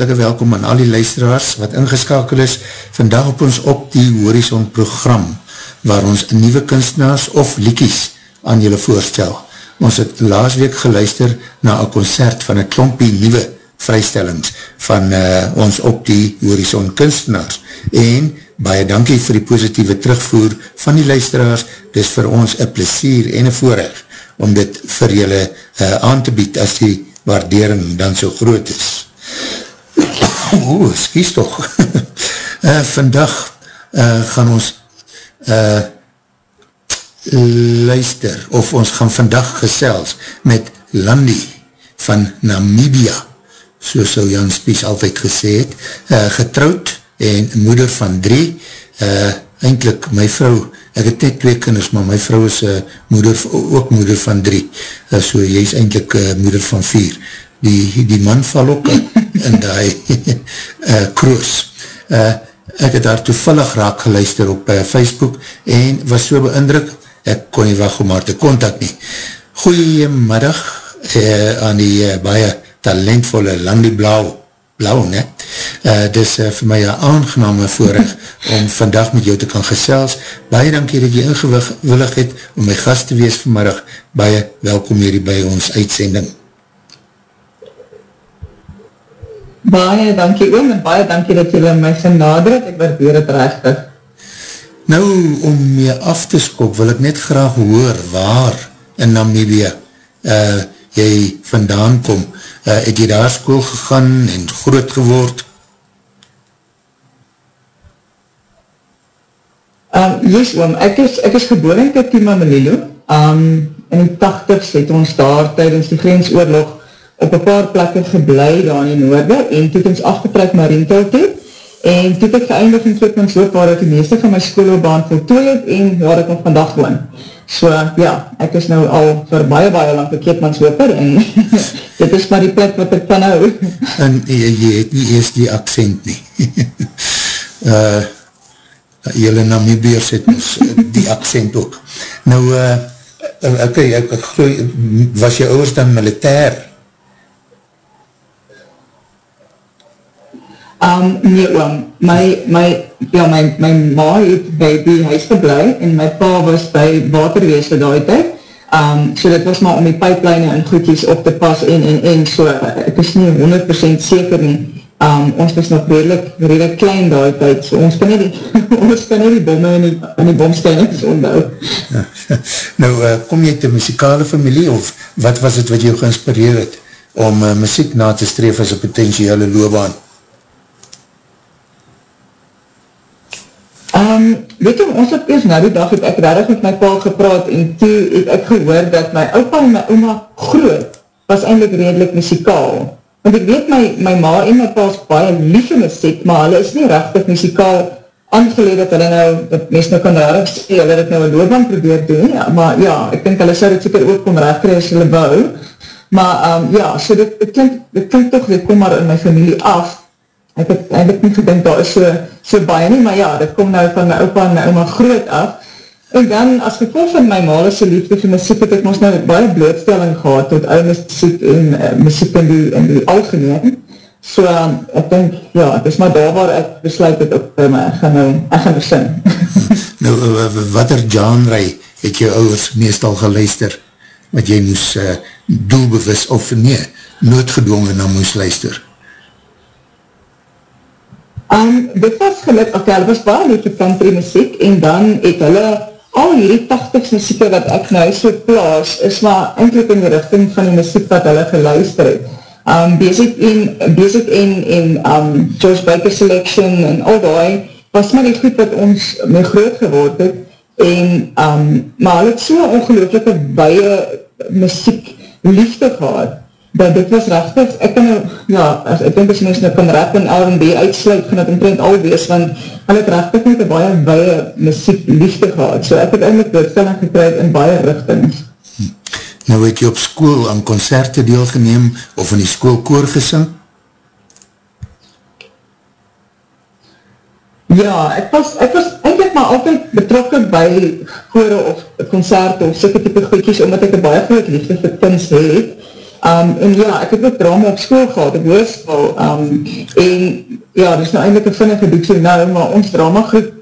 hartelike welkom aan al die luisteraars wat ingeskakel is vandag op ons op die Horizon program waar ons nieuwe kunstenaars of liekies aan julle voorstel. Ons het laas week geluister na een concert van een klompie nieuwe vrystellings van uh, ons op die Horizon kunstenaars en baie dankie vir die positieve terugvoer van die luisteraars, dis vir ons een plesier en een voorrecht om dit vir julle uh, aan te bied as die waardering dan so groot is. Oeh, skies toch. uh, vandag uh, gaan ons uh, luister, of ons gaan vandag gesels met Landi van Namibia, so so Jan Spies altyd gesê het, uh, getrouwd en moeder van drie, uh, eindelijk my vrou, ek het net twee kinders, maar my vrou is uh, moeder, ook moeder van drie, uh, so jy is eindelijk uh, moeder van vier. Die, die man val ook in die uh, kroos. Uh, ek het daar toevallig raak geluister op uh, Facebook en was so beindruk, ek kon nie wacht om haar te contact nie. Goeiemiddag uh, aan die uh, baie talentvolle Landie Blauw blauw, ne? Uh, dis uh, vir my een aangename voorrecht om vandag met jou te kan gesels. Baie dankie dat jy ingewillig het om my gast te wees vanmiddag. Baie welkom hier by ons uitsending. Baie dankie oom en baie dankie dat jy my genader het. Ek waardeer het rechtig. Nou, om mee af te skop, wil ek net graag hoor waar in Namibie uh, jy vandaan kom uh, het jy daar school gegaan en groot geword? Um, yes, oom, ek is, ek is geboor in Katima Manilo. Um, in die 80s het ons daar tydens die grensoorlog op een paar plekke geblei daar in noorde en toe het ons afgetrek na Rentel toe en toe het ek geëindig in Klipmanshoop waar ek die meeste van my schoolbaan voltooi het en waar ek nog vandag woon. So ja, ek is nou al vir baie baie lang een keepmanshoper en dit is maar die plek wat ek van hou. En jy, jy het nie eers die accent nie. uh, Julle Namibiers het ons die accent ook. Nou, uh, ek, ek, ek gloe, was jy ouders dan militair? Um, nee oom, my, my, ja, my, my ma het by die huis geblei en my pa was by waterweesde daai tyd. Um, so dit was maar om die pipeline en goedjes op te pas en, en, en so, ek is nie 100% seker nie. Um, ons was nog redelijk, redelijk klein daai tyd, so ons kan nie die, ons kan nie die bomme en die, die bomstellings onthou. Ja, nou, uh, kom jy te muzikale familie of wat was het wat jou geïnspireer het om uh, muziek na te streef as een potentiële loopbaan? Um, weet jy, ons het eerst na die dag het ek rarig met my pa gepraat en toe het ek gehoor dat my opa en my oma groot was eindelijk redelijk muzikaal. Want ek weet my, my ma en my pa is baie lieve muziek, maar hulle is nie rechtig muzikaal aangeleid dat hulle nou, dat mens nou kan rarig sê, hulle het nou een loopbaan probeer doen, ja, maar ja, ek denk hulle sou dit seker ook kom recht krijg as hulle bou. Maar um, ja, so dit, dit klink, dit klink toch, dit kom maar in my familie af, ek het eindelijk nie gedink, daar is so, so baie nie, maar ja, dit kom nou van my opa en my oma groot af, en dan, as gevolg van my male so liefde vir muziek, het ek ons nou baie blootstelling gehad, tot ou muziek en uh, muziek in die, in die algemeen, so, um, ek denk, ja, het is maar daar waar ek besluit het op, um, ek gaan nou, ek gaan nou sing. nou, wat er genre het jou ouders meestal geluister, wat jy moes uh, doelbewus, of nee, noodgedwongen na moes luister? Um, dit was geluk, ok, hulle was baie lief vir country muziek, en dan het hulle al hierdie 80s muziek wat ek nou so plaas, is maar eindelijk in die richting van die muziek wat hulle geluister het. Um, basic basic en, um, George Baker Selection en al die, was maar die goed wat ons mee groot geword het, en, um, maar hulle het so ongelooflike baie muziek liefde gehad, dat dit was rechtig, ek kan nou, ja, as, ek denk as mens nou kan rap en R&B uitsluit, gaan het omtrent al wees, want hy het rechtig met een baie baie muziek liefde gehad, so ek het eindelijk doodstelling gekryd in baie richtings. Nou het jy op school aan concerte deelgeneem, of in die school koor gesing? Ja, ek was, ek was eindelijk maar altyd betrokken by kore of concerte of sikke type goedjes, omdat ek een baie groot liefde vir kunst het, Um, en ja, ek het ook drama op school gehad, op hoerschool, um, en ja, dit is nou eindelijk een vinnige boekse nou, maar ons drama groep,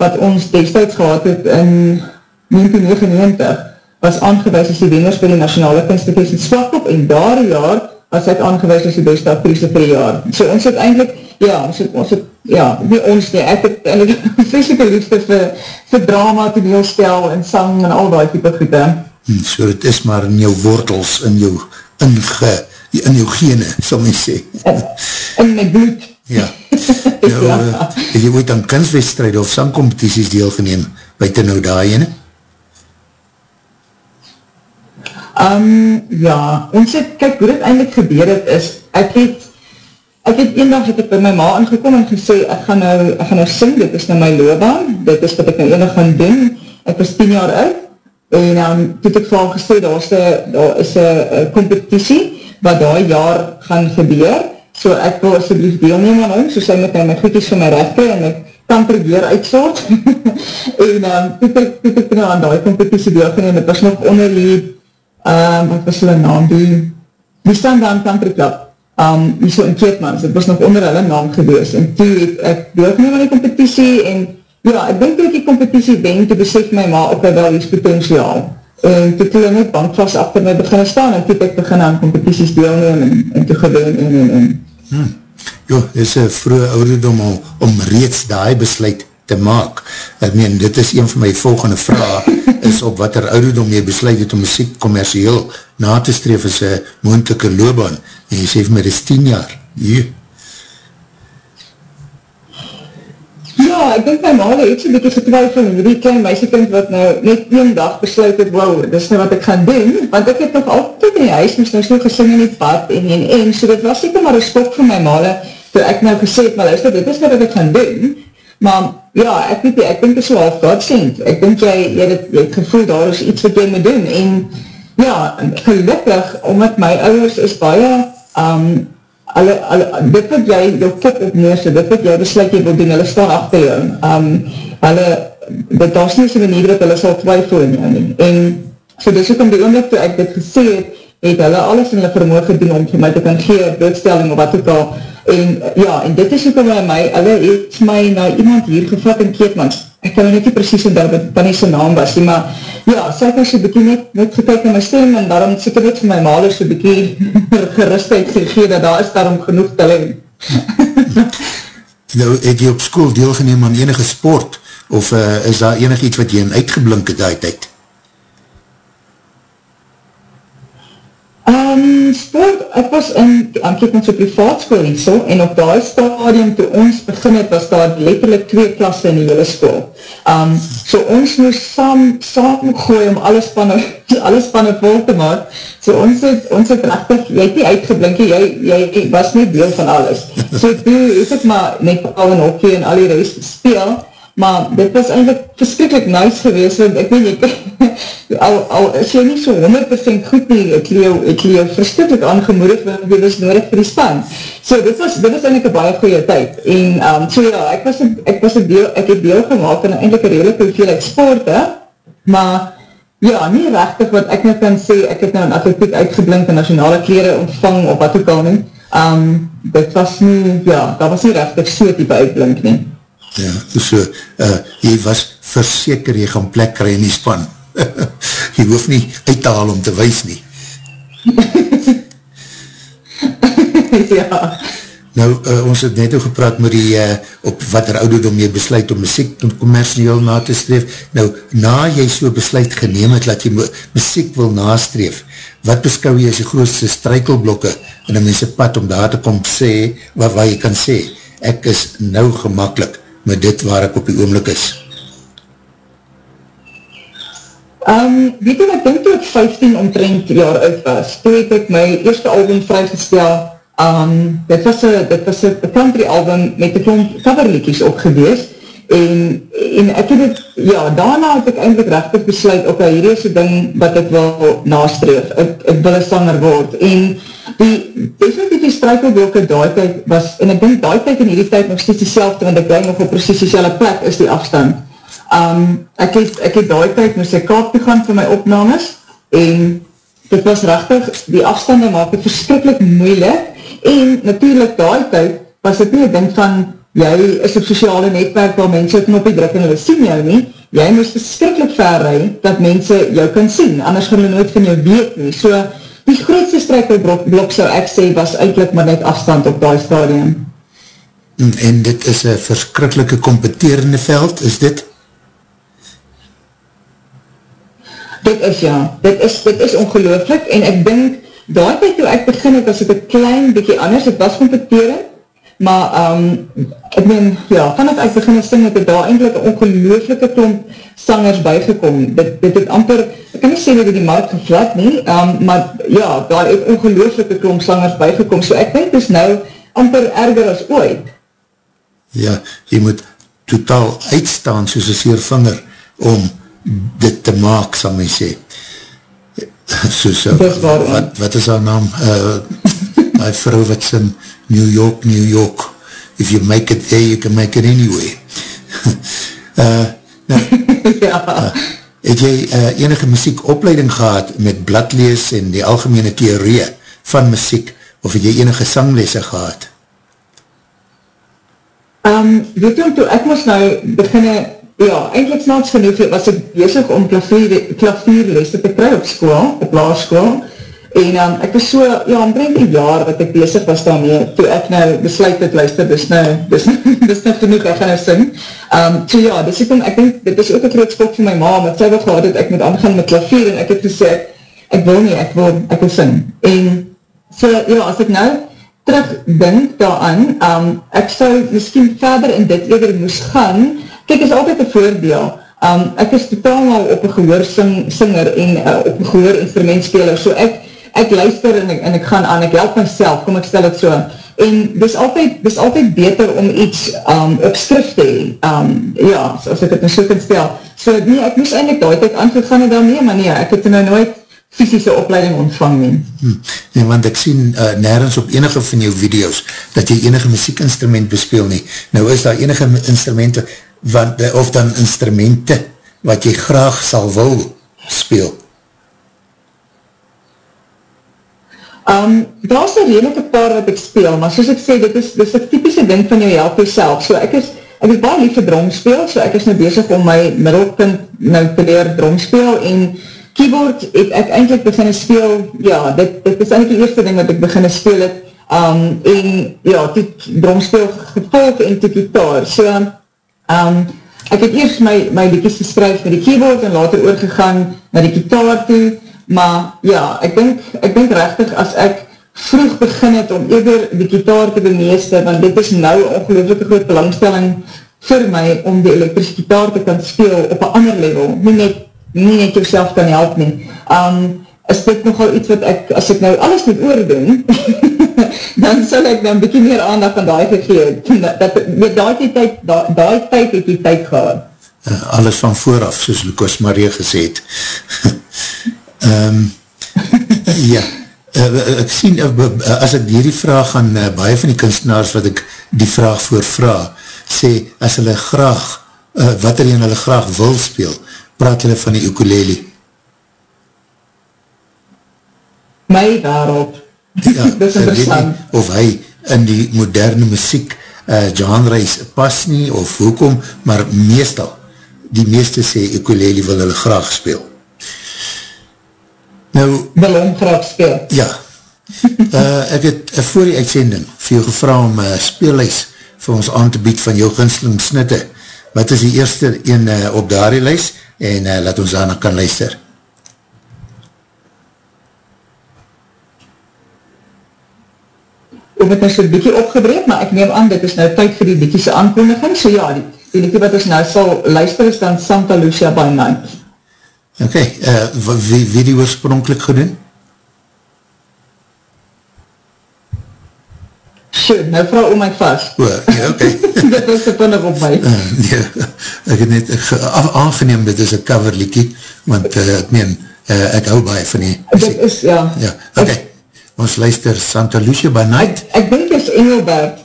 wat ons destijds gehad het in 1999, was aangewees as die winnaars vir die nationale kunstbevesting Swakop, en daar jaar was ek aangewees as die beste actrice vir die jaar. So ons het eindelijk, ja, ons het, ons het ja, nie ons nie, ek het eindelijk vreselike liefde vir, vir drama, toneelstel en sang en al die type goede. Hmm, so het is maar in jou wortels, in jou inge, in jou gene, sal my sê. In, in my bloed. Ja. Nou, ja. Uh, het jy ooit aan kunstwedstrijde of sangcompetities deelgeneem, buiten nou daar ene? Um, ja, ons het, kyk, hoe dit eindelijk gebeur het, is, ek het, ek het een dag het ek by my ma aangekom en gesê, ek gaan nou, ek gaan nou sing, dit is nou my loopbaan, dit is wat ek nou enig gaan doen, ek was 10 jaar oud, en um, toe het ek vir gesê, daar is een competitie, wat daar jaar gaan gebeur, so ek wil asjeblief deelneem aan hom, so sy moet nou my goedjes van my recht en ek kan probeer uitsoort, en um, toe het ek, toe het ek nou aan die competitie deelgeneem, het was nog onder die um, wat was hulle naam, die, die Standaan Country Club, um, so in Keetmans, het was nog onder hulle naam gewees, en toe het ek doorgeneem aan die competitie, en ja, ek denk dat die competitie ben, toe besef my ma ook wel iets potentiaal, en toe toe net bankvast achter my beginne staan, en toe ek begin aan competities deelneem, en, en toe gedoen, en, en, en. Hmm. Jo, is een vroege ouderdom om, om reeds die besluit te maak. Ek meen, dit is een van my volgende vraag, is op wat er ouderdom jy besluit het om muziek commercieel na te streef as een moendelike loopbaan. En jy sê vir my, dit is 10 jaar. Jee. Ja, ek denk my maal het so'n beetje getwijfel van die klein meisjekind wat nou net een dag besluit het, wow, dit is nou wat ek gaan doen, want ek het nog altijd in die huis, moest nou so gesing in die pad en en en, so dit was seker maar een skok van my maal, toe ek nou gesê het, maar luister, dit is nou wat ek gaan doen, maar ja, ek weet nie, ek denk so half godsend, ek denk jy, jy, het, jy het gevoel, daar is iets wat jy moet doen, en ja, gelukkig, omdat my ouders is baie, um, alle, alle, dit wat jy, jou kip op neerse, dit wat jy besluit jy wil doen, hulle staan achter jou, um, hulle, dit was nie so manier dat hulle sal twyfel in jou nie, en so dis ook om die oomlik toe ek dit gesê het, het hulle alles in hulle vermoog gedoen om vir my te kan gee, blootstelling of wat ook al, en ja, en dit is ook by my, hulle het my na iemand hier gevat in Keetmans, ek kan net nie precies in dat wat nie sy naam was, maar ja, sy het so bykie net, net gekyk na my stem, en daarom ek net vir my maler so bykie gerustheid gegeen, dat daar is daarom genoeg talent. nou, het jy op school deelgeneem aan enige sport, of uh, is daar enig iets wat jy in uitgeblink het uit uit? Um, sport, ek was in, ek het ons op privaat school nie so, en op die stadium toe ons begin het, was daar letterlijk twee klasse in die hele school. Um, so ons moest saam, saam gooi om alle spanne, alle spanne vol te maak. So ons het, ons het rechtig, jy het nie uitgeblink, jy, jy was nie deel van alles. So toe het ek maar net al in hockey en al die rest speel, maar dit was eindelijk verskrikkelijk nice geweest, want ek weet nie, al, al is jy nie so 100% goed nie, ek leeuw, ek leeuw verskrikkelijk aangemoedig, want dit was nodig vir die span. So dit was, dit was eindelijk een baie goeie tyd, en um, so ja, ek was, ek was een deel, ek het deel gemaakt in eindelijk een redelijk hoeveelheid sport, he, maar ja, nie rechtig wat ek nou kan sê, ek het nou in atletiek uitgeblink en nationale kleren ontvang, of wat ook al nie, um, dit was nie, ja, dat was nie rechtig so type uitblink nie. Ja, so, uh, jy was verseker, jy gaan plek kry in die span. jy hoef nie uit te haal om te wees nie. ja. Nou, uh, ons het net ook gepraat met die, uh, op wat er ouderdom jy besluit om muziek commercieel na te streef. Nou, na jy so besluit geneem het, dat jy muziek wil nastreef, wat beskou jy as die grootste strykelblokke in een mense pad om daar te kom sê, wat, wat jy kan sê, ek is nou gemakkelijk met dit waar ek op die oomlik is? Um, weet jy, ek denk toe ek 15 omtrent jaar uit was, toe het ek my eerste album vrygestel, um, dit was een country album met een klomp coverlikies opgewees, en, en ek het het, ja, daarna het ek eindelijk rechtig besluit, ok, hier is die ding wat ek wil nastreef, ek, ek wil een sanger word, en die definitief die struikelblokke daai tyd was, en ek denk daai tyd en hierdie tyd nog steeds die selfde, want ek denk nog op precies die selfde plek is die afstand. Um, ek het, ek het daai tyd moest ek kaap te gaan vir my opnames, en dit was rechtig, die afstande maak het verskrikkelijk moeilik, en natuurlijk daai tyd, was het nie een ding van, jy is op sociale netwerk waar mense het op die druk en hulle sien jou nie, jy moest verskrikkelijk ver rij, dat mense jou kan sien, anders gaan hulle nooit van jou weet nie, so, die grootste strijkerblok sou ek sê, was eindelijk maar net afstand op die stadium. En dit is een verskrikkelike competerende veld, is dit? Dit is ja, dit is, dit is ongelooflik, en ek denk, daar het toe ek begin het, was het een klein bykie anders, het was competerend, maar um, ek meen, ja, vanaf ek begin sing, het het daar eindelijk een ongelooflike klomp sangers bijgekom. Dit, dit het amper, ek kan nie sê dat die markt gevlat nie, um, maar ja, daar het ongelooflike klomp sangers bijgekom, so ek denk dus nou amper erger as ooit. Ja, jy moet totaal uitstaan soos een seervinger om dit te maak, sal my sê. Soos, wat, wat is haar naam? Uh, my vrou wat sin New York, New York. If you make it there, you can make it anywhere. uh, nou, ja. uh, het jy uh, enige muziekopleiding gehad met bladlees en die algemene theorie van muziek, of het jy enige sanglese gehad? Um, weet jy, toe ek moest nou beginne, ja, eindelijk snaaks genoeg, was ek bezig om klavier, klavierles te kry op school, op laarskool, En um, ek was so, ja, ombreng die jaar wat ek bezig was daarmee, toe ek nou besluit het, luister, dis nou, dis, dis nou genoeg, ek gaan nou sing. Um, so ja, dis ek, ek denk, dit is ook een groot skok vir my ma, want sy wil gehad het, ek moet aangaan met klavier, en ek het gesê, ek wil nie, ek wil, ek wil sing. En so, ja, as ek nou terugdink daaraan, um, ek sou miskien verder in dit eerder moes gaan, kyk, is altyd een voordeel, um, ek is totaal al op een gehoor sing, singer en uh, op een gehoor instrumentspeler, so ek, ek luister en ek, en ek gaan aan, ek help myself, kom ek stel het so, en dis altyd, dis altyd beter om iets um, op skrift te heen, um, ja, as ek het in so kan stel, so nee, ek moes eindelijk daai tijd aangegaan en daarmee, maar nee, ek het nou nooit fysische opleiding ontvang nie. Hm, nee, want ek sien uh, nergens op enige van jou video's, dat jy enige muziekinstrument bespeel nie, nou is daar enige instrumente, wat, of dan instrumente, wat jy graag sal wil speel, Um, daar is een redelijke paar wat ek speel, maar soos ek sê, dit is, dit is een typische ding van jou help jyself. So ek is, ek is baie lief vir dromspeel, so ek is nou bezig om my middelpunt nou te leer dromspeel en keyboard het ek eindelijk beginne speel, ja, dit, dit is eindelijk die eerste ding wat ek beginne speel het, um, en ja, die dromspeel gevolg en die gitaar. So, um, ek het eerst my, my liedjes geskryf met die keyboard en later oorgegaan na die gitaar toe, maar ja, ek denk, ek denk rechtig as ek vroeg begin het om eerder die gitaar te bemeester, want dit is nou ongelooflijke groot belangstelling vir my om die elektrische gitaar te kan speel op een ander level, nie net, nie net jouself kan help nie. Um, is dit nogal iets wat ek, as ek nou alles moet oordoen, dan sal ek dan bykie meer aandag aan die gegeet. Dat, met die tyd, die tyd het die tyd gehad. Alles van vooraf, soos Lucas Marie gesê het. Um, ja, uh, ek sien, uh, as ek hierdie vraag aan uh, baie van die kunstenaars wat ek die vraag voor vraag, sê, as hulle graag, uh, wat er hulle graag wil speel, praat hulle van die ukulele. My daarop. Ja, of hy in die moderne muziek uh, genreis pas nie, of hoekom, maar meestal, die meeste sê ukulele wil hulle graag speel. Nou, wil hom graag speel. Ja. Uh, ek het uh, voor die uitsending vir jou gevra om uh, speellijs vir ons aan te bied van jou ginsling snitte. Wat is die eerste een uh, op daardie lijs en uh, laat ons daarna kan luister. Ek het nou so'n bykie opgebreed, maar ek neem aan, dit is nou tyd vir die bykiese aankondiging. So ja, die, die bykie wat ons nou sal luister is dan Santa Lucia by Night. Ok, uh, wie, wie die oorspronkelijk gedoen? Sjoe, nou vrou om my vast. O, ja, ok. dit was te pinnig op my. Uh, ja, ek het net af, aangeneem, dit is een coverliekie, want uh, ek neem, uh, ek hou baie van die... Dit is, ja. Ja, ok. Ek, ons luister Santa Lucia by Night. Ek, ek denk is Engelbert.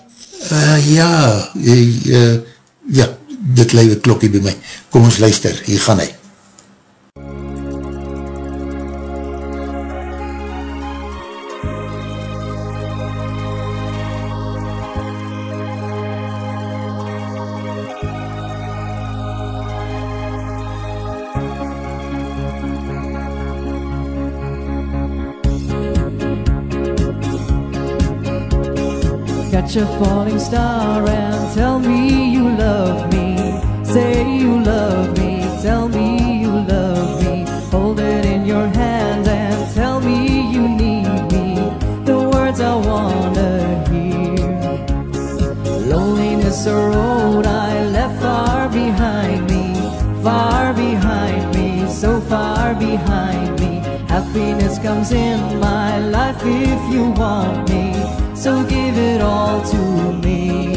Uh, ja, uh, ja, dit lewe klokkie by my. Kom ons luister, hier gaan hy. Star and tell me you love me. Say you love me, tell me you love me. Hold it in your hand and tell me you need me. The words I wanna hear. Loneliness a road I left far behind me, far behind me, so far behind me. Happiness comes in my life if you want me, so give it all to me.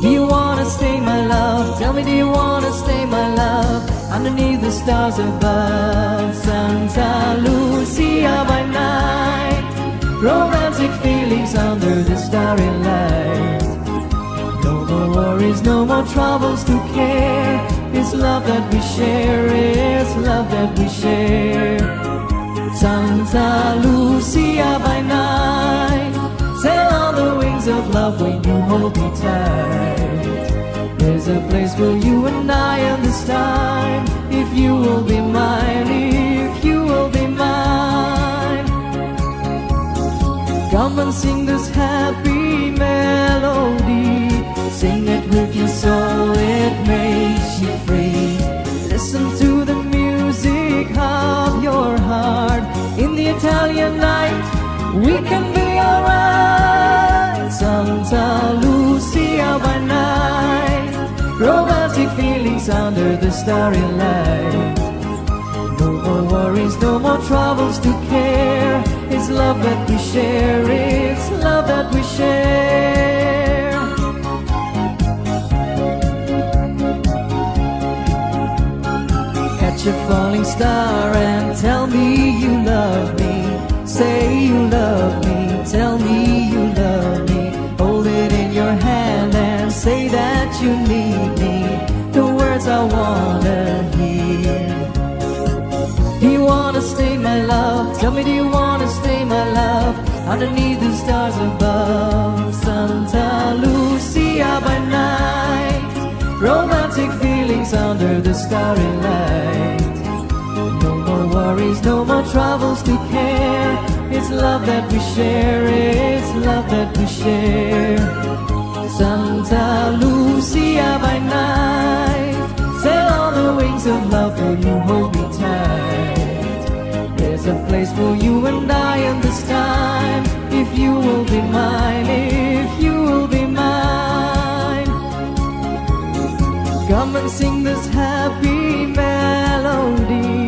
Do you wanna stay my love? Tell me, do you wanna stay my love? Underneath the stars above Santa Lucia by night Romantic feelings under the starry light No more worries, no more troubles to care It's love that we share, it's love that we share Santa Lucia night. Sail on the wings of love when you hold me tight. There's a place for you and I and this time. If you will be mine, if you will be mine. Come and sing this happy melody. Sing it with your soul, it makes you free. Listen to the music of your heart. In the Italian night, we can be alright. Santa Lucia by night. Romantic feelings under the starry light No more worries, no more troubles to care. It's love that we share, it's love that we share. Catch a falling star and tell me you love me Say you love me, tell me you love me. Hold it in your hand and say that you need me. The words I wanna hear. Do you wanna stay my love? Tell me do you wanna stay my love? Underneath the stars above Santa Lucia by night. Romantic feelings under the starry light. No more worries, no more troubles to care It's love that we share, it's love that we share. Santa Lucia by night Sail on the wings of love, will you hold me tight? There's a place for you and I in this time. If you will be mine, if you will be mine. Come and sing this happy melody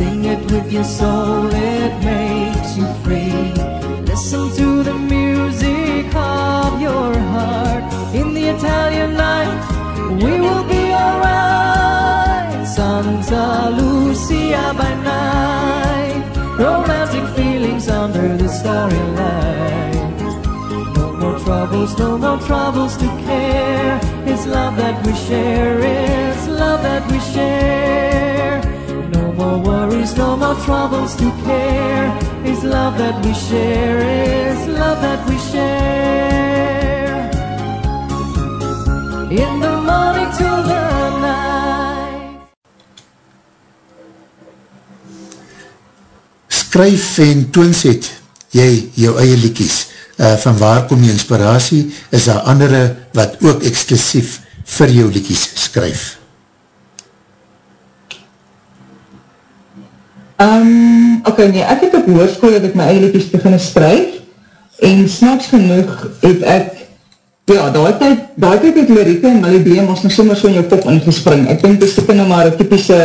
Sing it with your soul, it makes you free. Listen to the music of your heart. In the Italian night, we will be alright. Santa Lucia by night. Romantic feelings under the starry light No more troubles, no more troubles to care. It's love that we share, it's love that we share more worries, no more troubles to care. It's love that we share, it's love that we share. In the morning till the night. Skryf en toonset, jy jou eie liekies, uh, van waar kom jy inspiratie, is daar andere wat ook exclusief vir jou liekies skryf? Um, ok, nee, ek het op hoorskoel dat ek my eie liedjes begin skryf, en snaps genoeg het ek, ja, daai tyd, daai tyd het Larieke en Malibee ons nog soms so in jou kop ingespring. Ek denk, dit is nou maar een typische,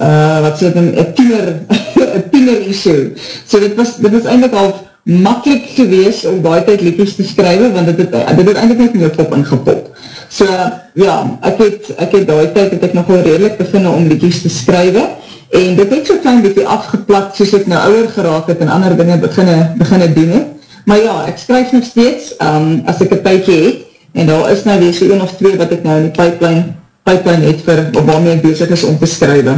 uh, wat sê dit, een tiener, een tiener issue. So dit was, dit was eindelijk al makkelijk gewees om daai tyd liedjes te skrywe, want dit het, dit het eindelijk net in jou kop ingepop. So, ja, ek het, ek het daai tyd, het ek nog wel redelijk beginne om liedjes te skrywe, en dit het so klein beetje afgeplakt, soos ek nou ouder geraak het, en ander dinge beginne, beginne doen het. Maar ja, ek skryf nog steeds, um, as ek een tydje het, en daar is nou weer so een of twee wat ek nou in die pipeline, pipeline het vir, waarmee ek bezig is om te skrywe.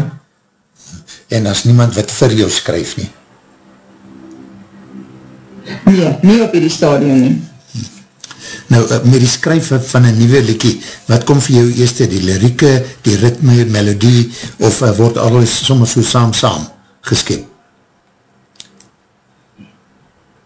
En as niemand wat vir jou skryf nie? Nee, nie op die stadion nie. Nou, uh, met die skryf van een nieuwe liekie, wat kom vir jou eerste, die lirieke, die ritme, melodie, of uh, word alles soms so saam-saam geskip?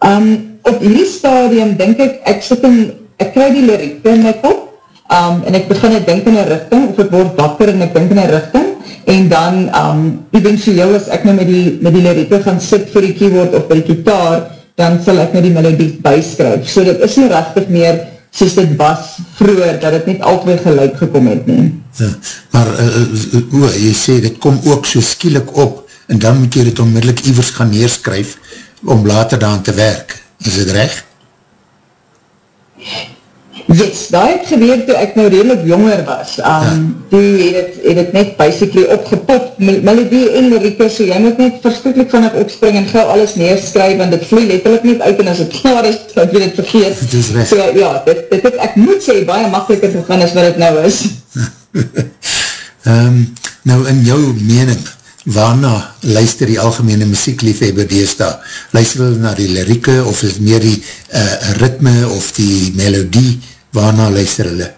Um, op die stadium denk ek, ek sit in, ek krijg die lirieke in my kop, um, en ek begin ek denk in een richting, of ek word wakker en ek denk in een richting, en dan, um, eventueel as ek nou met die, met die lirieke gaan sit vir die keyboard of by die gitaar, dan sal ek nou die melodie byskryf. So dit is nie rechtig meer, soos dit was vroeger, dat het net altyd gelijk gekom het nie. Ja, maar, uh, uh, uh, jy sê, dit kom ook so skielik op, en dan moet jy dit onmiddellik ivers gaan neerskryf, om later daan te werk. Is dit recht? Yes, daar het gebeur toe ek nou redelijk jonger was. Um. Toe het het, het het net basically opgepop, melodie en lirieke, so jy moet net verstootlik van het opspring en gauw alles neerskryf, want dit vloe letterlijk niet uit en as het klaar is, dat jy dit vergeet. Het is recht. So ja, dit, dit het, ek moet sê, baie makkelijker gegaan as wat het nou is. um, nou in jou mening, waarna luister die algemene muziekliefhebber deesda? Luister hulle na die lirieke of is meer die uh, ritme of die melodie? Waarna luister hulle?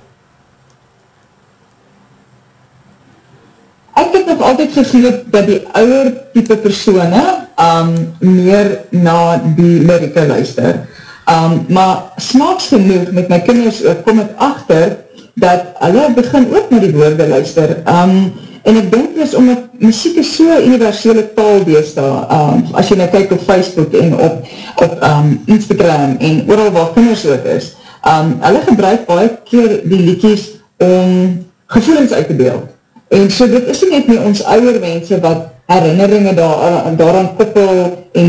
Ek het nog altyd gevoel dat die ouwer type persoene um, meer na die lirieke luister. Um, maar smaaks genoeg met my kinders ook, kom ek achter dat hulle begin ook na die woorde luister. Um, En ek denk dus, omdat muziek is so universele taal wees daar, um, as jy nou kyk op Facebook en op, op um, Instagram en ooral waar kinders ook is, um, hulle gebruik baie keer die liedjes om gevoelens uit te beeld. En so dit is net nie ons ouwe mense wat herinneringen daar, daaraan koppel en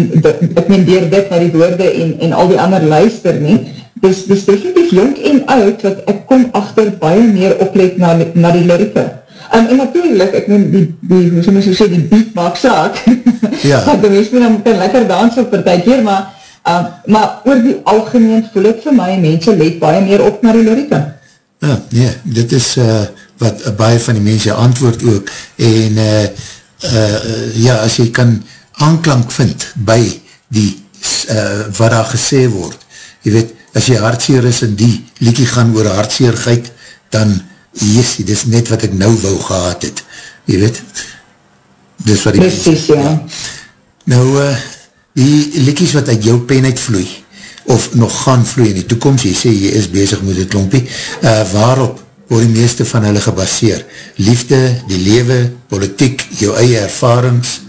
ek meen dier dit na die woorde en, en al die ander luister nie. Dus, dus definitief jong en oud wat ek kom achter baie meer oplet na, na die lirieke. Um, en natuurlijk, ek neem die, die, hoe so sê, die beat maak saak. Ja. Want die mens moet dan kan lekker dans op per tyd keer, maar, um, maar oor die algemeen voel ek vir my, mense let baie meer op na die lirieke. Ja, nee, dit is uh, wat uh, baie van die mense antwoord ook. En uh, uh, ja, as jy kan aanklank vind by die, uh, wat daar gesê word, jy weet, as jy hartseer is en die liedje gaan oor hartseerheid, dan Jessie, dis net wat ek nou wou gehad het. Jy weet? Dis wat ek... Precies, ja. Nou, uh, die liedjes wat uit jou pen uitvloei, of nog gaan vloei in die toekomst, jy sê, jy is bezig met het lompie, uh, waarop word die meeste van hulle gebaseer? Liefde, die lewe, politiek, jou eie ervarings,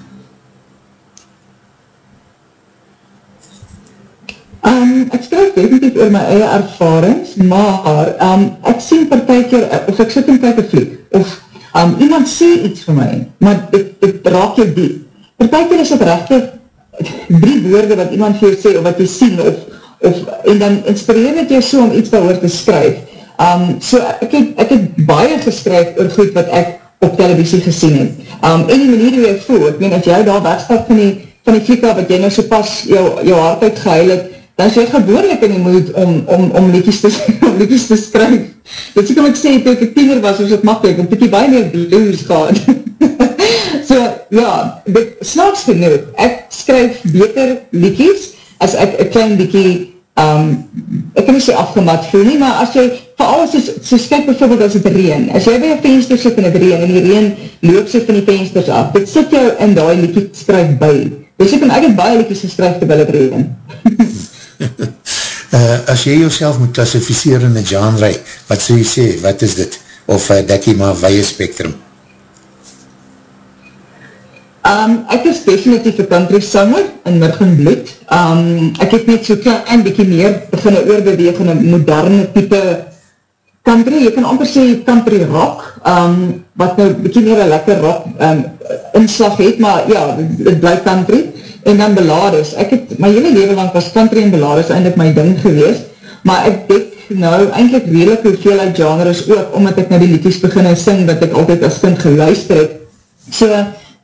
Um, ek skryf definitief oor my eie ervarings, maar um, ek sien per tyker, of ek sit in tyker vlieg, of um, iemand sê iets vir my, maar dit, dit raak jou diep. Per tyker is het rechtig drie woorde wat iemand vir jou sê, of wat jy sien, of, of, en dan inspireer het jou so om iets daarover te skryf. Um, so ek het, ek het baie geskryf oor goed wat ek op televisie gesien het. Um, en die manier hoe jy voel, ek meen, as jy daar wegstap van die, van die vlieg wat jy nou so pas jou, jou hart uitgehuil het, dan is jy geboorlik in die moed om, om, om, liedjes te, om liedjes te skryf. Dat sê kom ek sê, toe ek een tiener was, was het makkelijk, want ek baie meer blues gehad. so, ja, dit snaaks genoeg, ek skryf beter liedjes, as ek een klein liedje, um, ek kan nie sê afgemat voel nie, maar as jy, vir alles is, so skryf bijvoorbeeld as het reen, as jy by een venster sit in het reen, en die reen loop sy van die vensters af, dit sit jou in die liedje skryf by. Dus ek, ek het baie liedjes geskryf terwijl het reen. uh, as jy jouself moet klassificeer in een genre, wat sê jy sê, wat is dit? Of uh, dat jy maar weie spectrum? Um, ek is definitief een country sanger in Murgen Bloed. Um, ek het net so klein bykie meer beginne oorbeweeg in een moderne type country. Jy kan amper sê country rock, um, wat nou bykie meer een lekker rock um, inslag het, maar ja, het blyk country en dan belades. Ek het, my hele leven lang was country en belades eindelijk my ding geweest, maar ek dek nou eindelijk redelijk hoeveel uit genres ook, omdat ek nou die liedjes begin en sing, wat ek altyd as kind geluister het. So,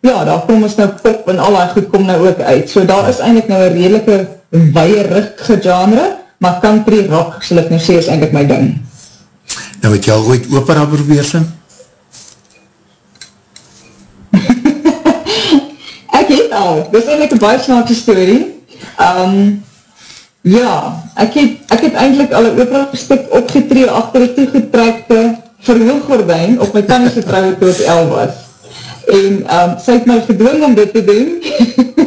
ja, daar kom ons nou pop en al die goed kom nou ook uit. So, daar is eindelijk nou een redelike weierige genre, maar country rock, sal ek nou sê, is eindelijk my ding. Nou het jy al ooit opera probeer sing? al. Dit is eindelijk een baie snaakse story. Um, ja, ek het, ek het eindelijk al een opera stuk opgetree achter die toegetrekte verhoelgordijn op my tannis getrouwe toe het 11 was. En um, sy het my gedwing om dit te doen.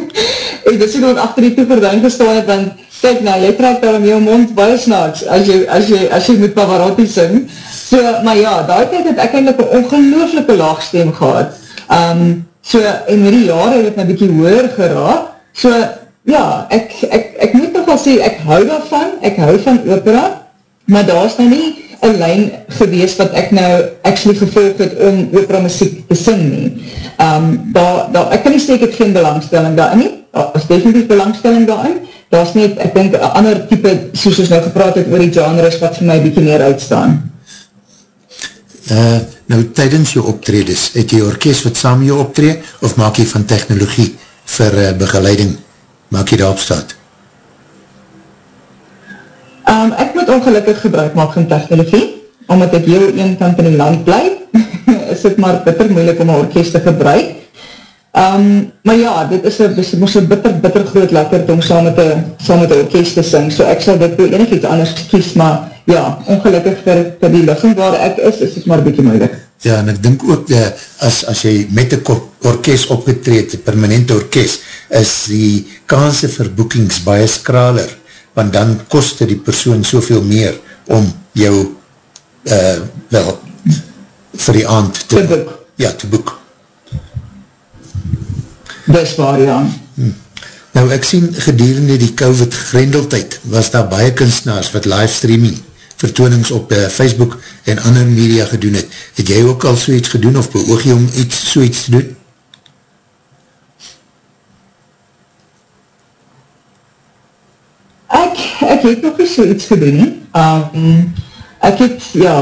en dit is gewoon achter die toegordijn gestaan het, want kijk nou, jy trek daar om jou mond baie snaaks, as jy, as jy, as jy met Pavarotti sing. So, maar ja, daar tijd het ek eindelijk een ongelooflike laagstem gehad. Um, so, en met die jare het ek my bykie hoor geraak. So, ja, ek, ek, ek moet nog wel sê, ek hou daarvan, ek hou van opera, maar daar is nou nie een lijn gewees wat ek nou actually gevolg het om opera muziek te sing nie. Um, daar, daar, ek kan nie sê ek het geen belangstelling daarin nie, daar is definitief belangstelling daarin, daar is net, ek denk, een ander type, soos ons nou gepraat het oor die genres, wat vir my bykie meer uitstaan. Uh, nou, tydens jou optredes, het jy orkest wat saam jou optred, of maak jy van technologie vir uh, begeleiding, maak jy daarop staat? Um, ek moet ongelukkig gebruik maak van technologie, omdat ek heel een kant in die land bly, is het maar bitter moeilik om een orkest te gebruik, Um, maar ja, dit is een, een bitter, bitter groot lekker om saam met een orkest te sing, so ek sal dit voor enig iets anders kies, maar ja, ongelukkig vir, vir die ligging waar ek is, is dit maar bykie moeilik. Ja, en ek dink ook, uh, as, as jy met een orkest opgetreed, een permanente orkest, is die kanse vir boekings baie skraler, want dan kost die persoon soveel meer om jou, uh, wel, vir die aand te, te boek. Ja, te boek. Dis waar, ja. Hm. Nou, ek sien gedurende die COVID-grendeltijd was daar baie kunstenaars wat livestreaming vertoonings op uh, Facebook en ander media gedoen het. Het jy ook al so iets gedoen of beoog jy om iets so iets te doen? Ek, ek het nog nie so iets gedoen, um, ek het, ja,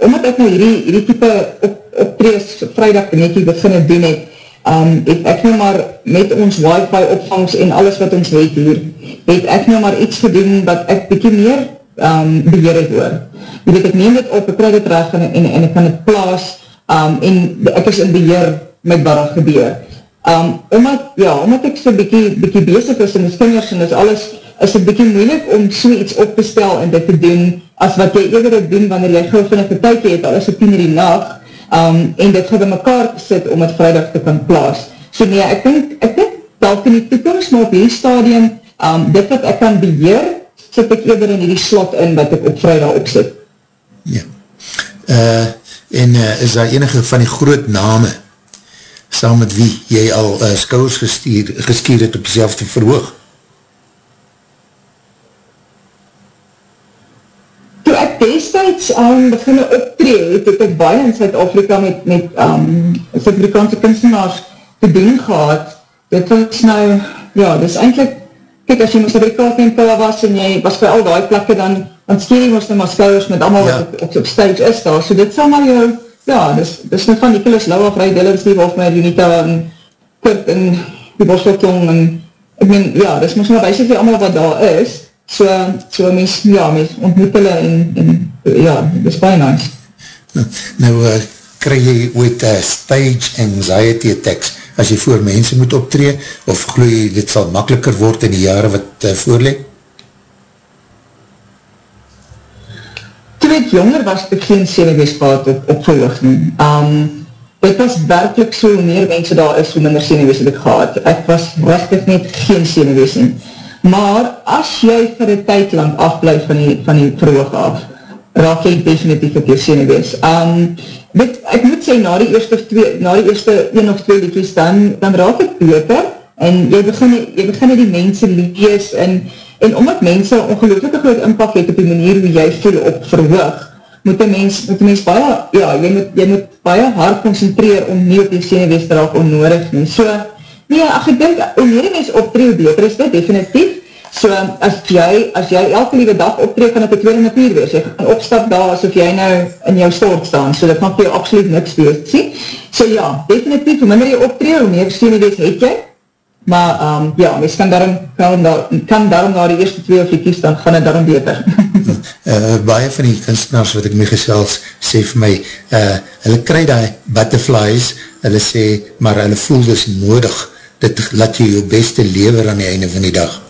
omdat ek nou hierdie, hierdie type op, optrees vrijdag net die beginne doen het, um, het ek nou maar met ons wifi opvangs en alles wat ons het hier, het ek nou maar iets gedoen wat ek bykie meer um, beheer het oor. Je weet, ek neem dit op, ek krijg het recht en, en, en ek kan het plaas um, en ek is in beheer met wat er gebeur. Um, omdat, ja, omdat ek so bykie, bykie bezig is in die vingers en is alles, is het bykie moeilik om so iets op te stel en dit te doen, as wat jy eerder het doen wanneer jy gauw een partijke het, al is het tien uur die nacht, um, en dit gaan by mekaar sit om het vrijdag te kan plaas. So nee, ek denk, ek denk, dalk in die toekomst, maar op die stadium, um, dit wat ek kan beheer, sit ek eerder in die slot in wat ek op vrijdag opzit. Ja. Uh, en uh, is daar enige van die groot name, saam met wie jy al uh, skouwers gestuur, geskier het op jezelf te verhoog? Destijds um, beginne optree, het, het ek baie in Zuid-Afrika met, met um, Zuid-Afrikaanse kunstenaars te doen gehad. Dit was nou, ja, dit is eindelijk, kijk, as jy op die kaartempel was en jy was by al die plekke, dan, dan skeer jy moest nou maar skouwers met allemaal ja. wat op, op stage is daar. So dit sal maar jou, ja, dit is, dit is nou van Nicholas Lauwe, Vrij Dillers, die Wolfmeer, Unita en Kurt en die Bosseltong en, ek meen, ja, dit is moest maar basically allemaal wat daar is, so, so mens, ja, mens ontmoet hulle en, en ja, dit is baie nice. Nou, uh, krijg jy ooit uh, stage anxiety attacks as jy voor mense moet optree, of geloof jy dit sal makkeliker word in die jare wat uh, voorleek? Toen ek jonger was, ek geen seneweespaard op, opgelucht nie. Um, dit was werkelijk so, hoe meer mense daar is, hoe minder senewees het ek gehad. Ek was rechtig net geen senewees nie. Maar as jy vir die tyd lang afblijf van die, van die verhoog af, raak jy definitief op jou sene wees. Um, weet, ek moet sê, na die eerste, twee, na die eerste een of twee liedjes, dan, dan raak ek beter, en jy begin, jy begin die mense lees, en, en omdat mense ongelooflijke groot impact het op die manier hoe jy voel op verhoog, moet die mens, moet die mens baie, ja, jy moet, jy moet baie hard concentreer om nie op die sene wees te raak onnodig nie. So, Nee, ach, ek denk, hoe meer mens optree, hoe beter is dit, definitief. So, as jy, as jy elke liewe dag optree, kan het een tweede natuur wees. Jy gaan opstap daar, asof jy nou in jou stort staan, so dat maak jy absoluut niks wees, sê. So ja, definitief, hoe minder jy optree, hoe meer steun wees het jy. Maar, um, ja, mens kan daarom, kan, kan daarom na die eerste twee of die kies, dan gaan het daarom beter. uh, baie van die kunstenaars wat ek mee gesels, sê vir my, uh, hulle krij die butterflies, hulle sê, maar hulle voel dus nodig, dit laat jy jou beste lever aan die einde van die dag.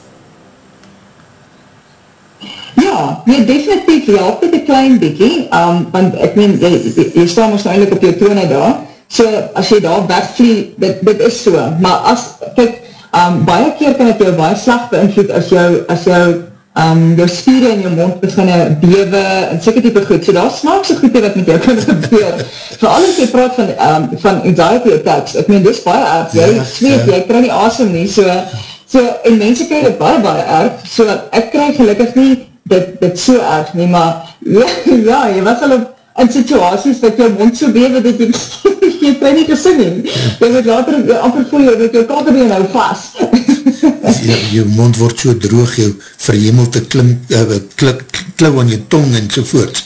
Ja, nee, definitief, jy help dit een klein bykie, um, want ek meen, jy, jy, jy staan ons nou eindelijk op jou toon daar, so as jy daar wegvlie, dit, dit is so, maar as, kijk, um, baie keer kan het jou baie slag beïnvloed as jou, as jou, um, jou spieren in jou mond beginne bewe en seker type goed, so daar smaakse goede wat met jou kan gebeur, vooral as jy praat van, um, van anxiety attacks, ek meen, dit is baie erg, jy ja, zweet, ja. jy krij nie awesome nie, so, so, en mense krij dit baie, baie erg, so, ek krij gelukkig nie dit, dit so erg nie, maar, ja, ja jy was al op, in situaties dat jou mond so bewe dat jy jy kry nie te sing nie. Jy moet later amper voel jy dat jou kater nie nou vast. Jou, jou mond word so droog, jou verhemelte klim, uh, klik, klauw aan jou tong en sovoorts.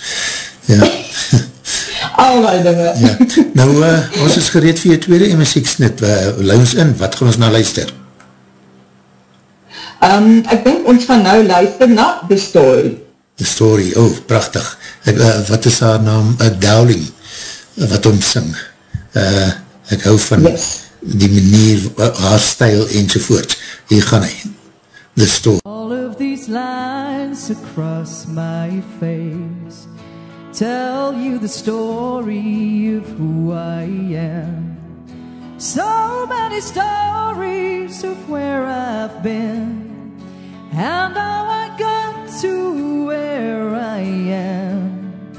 Ja. Al die dinge. ja. Nou, uh, ons is gereed vir jou tweede MSX snit. Uh, Lou ons in, wat gaan ons nou luister? Um, ek denk ons gaan nou luister na The Story. The Story, oh, prachtig. Ek, uh, wat is haar naam? Uh, Dowling, uh, wat ons sing. Uh, ek hou van yes. Die manier, uh, haar stijl enzovoort. Hier gaan hy. The Story. All of these lines across my face Tell you the story of who I am So many stories of where I've been And how I got to where I am.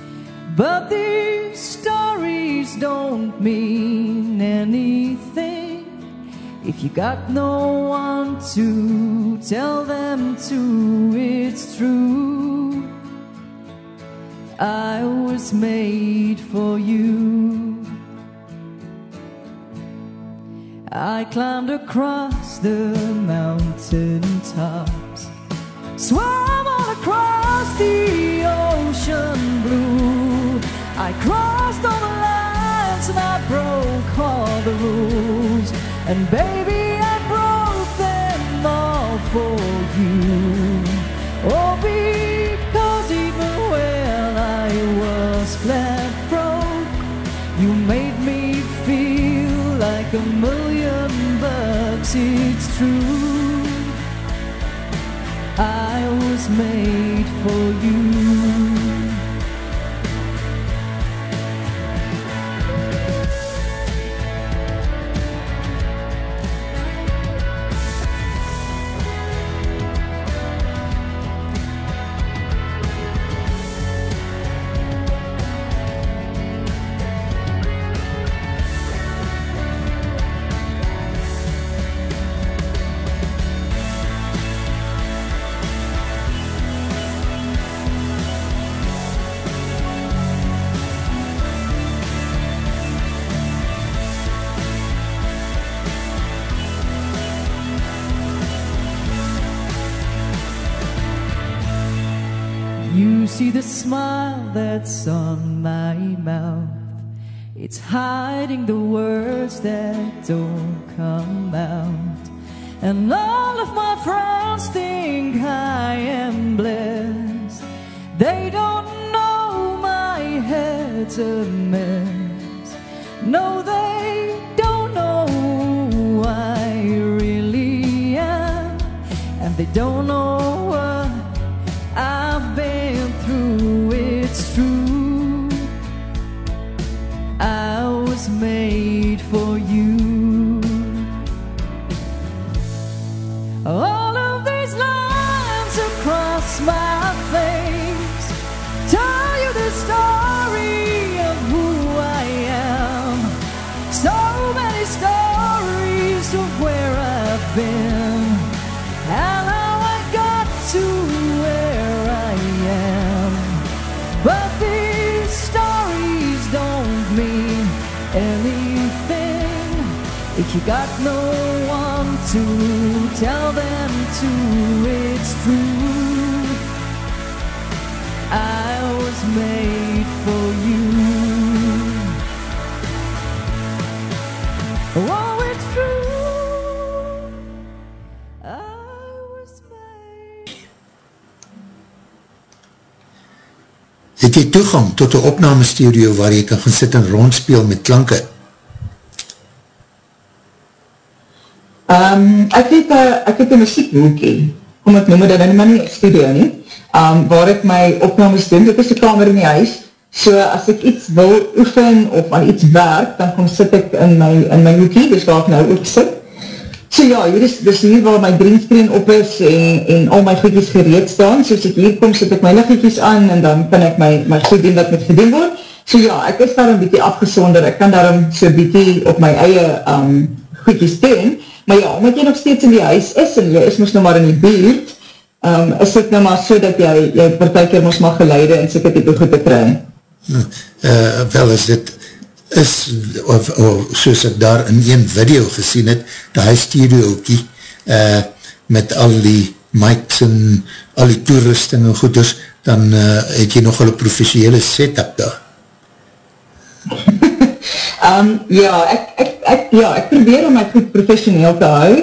But these stories don't mean anything if you got no one to tell them to. It's true. I was made for you. I climbed across the mountain tops, swam all across the ocean blue. I crossed all the lines and I broke all the rules. And baby, I broke them all for you. Oh, because even when I was flat broke, you made me feel like a million bucks. It's true. I was made for you. That's on my mouth. It's hiding the words that don't come out. And all of my friends think I am blessed. They don't know my head's a toegang tot een opnamestudio waar jy kan gaan sit en rondspeel met klanke? Um, ek het een, ek het een muziekboekie, kom ek noem dan maar nie studio nie, um, waar ek my opnames doen, dit is die kamer in die huis, so as ek iets wil oefen of aan iets werk, dan kom sit ek in my, in my boekie, dus waar ek nou ook sit, So ja, hier is, dis hier waar my greenscreen op is en, en al my goedjes gereed staan, so as ek hier kom, sit ek my lichtjes aan en dan kan ek my, my goed doen wat met gedoen word. So ja, ek is daar een bykie afgesonder, ek kan daar een so bykie op my eie um, goedjes doen, maar ja, omdat jy nog steeds in die huis is en jy is moest nou maar in die buurt, um, is dit nou maar so dat jy, jy partijkeer moest mag geleide en sy type goed te kry. Uh, wel is dit, is, of, of soos ek daar in een video gesien het, die studiookie, uh, met al die mics en al die toerusting en goeders, dan uh, het jy nogal een professionele setup daar. um, ja, ek, ek, ek, ja, ek probeer om my goed professioneel te hou,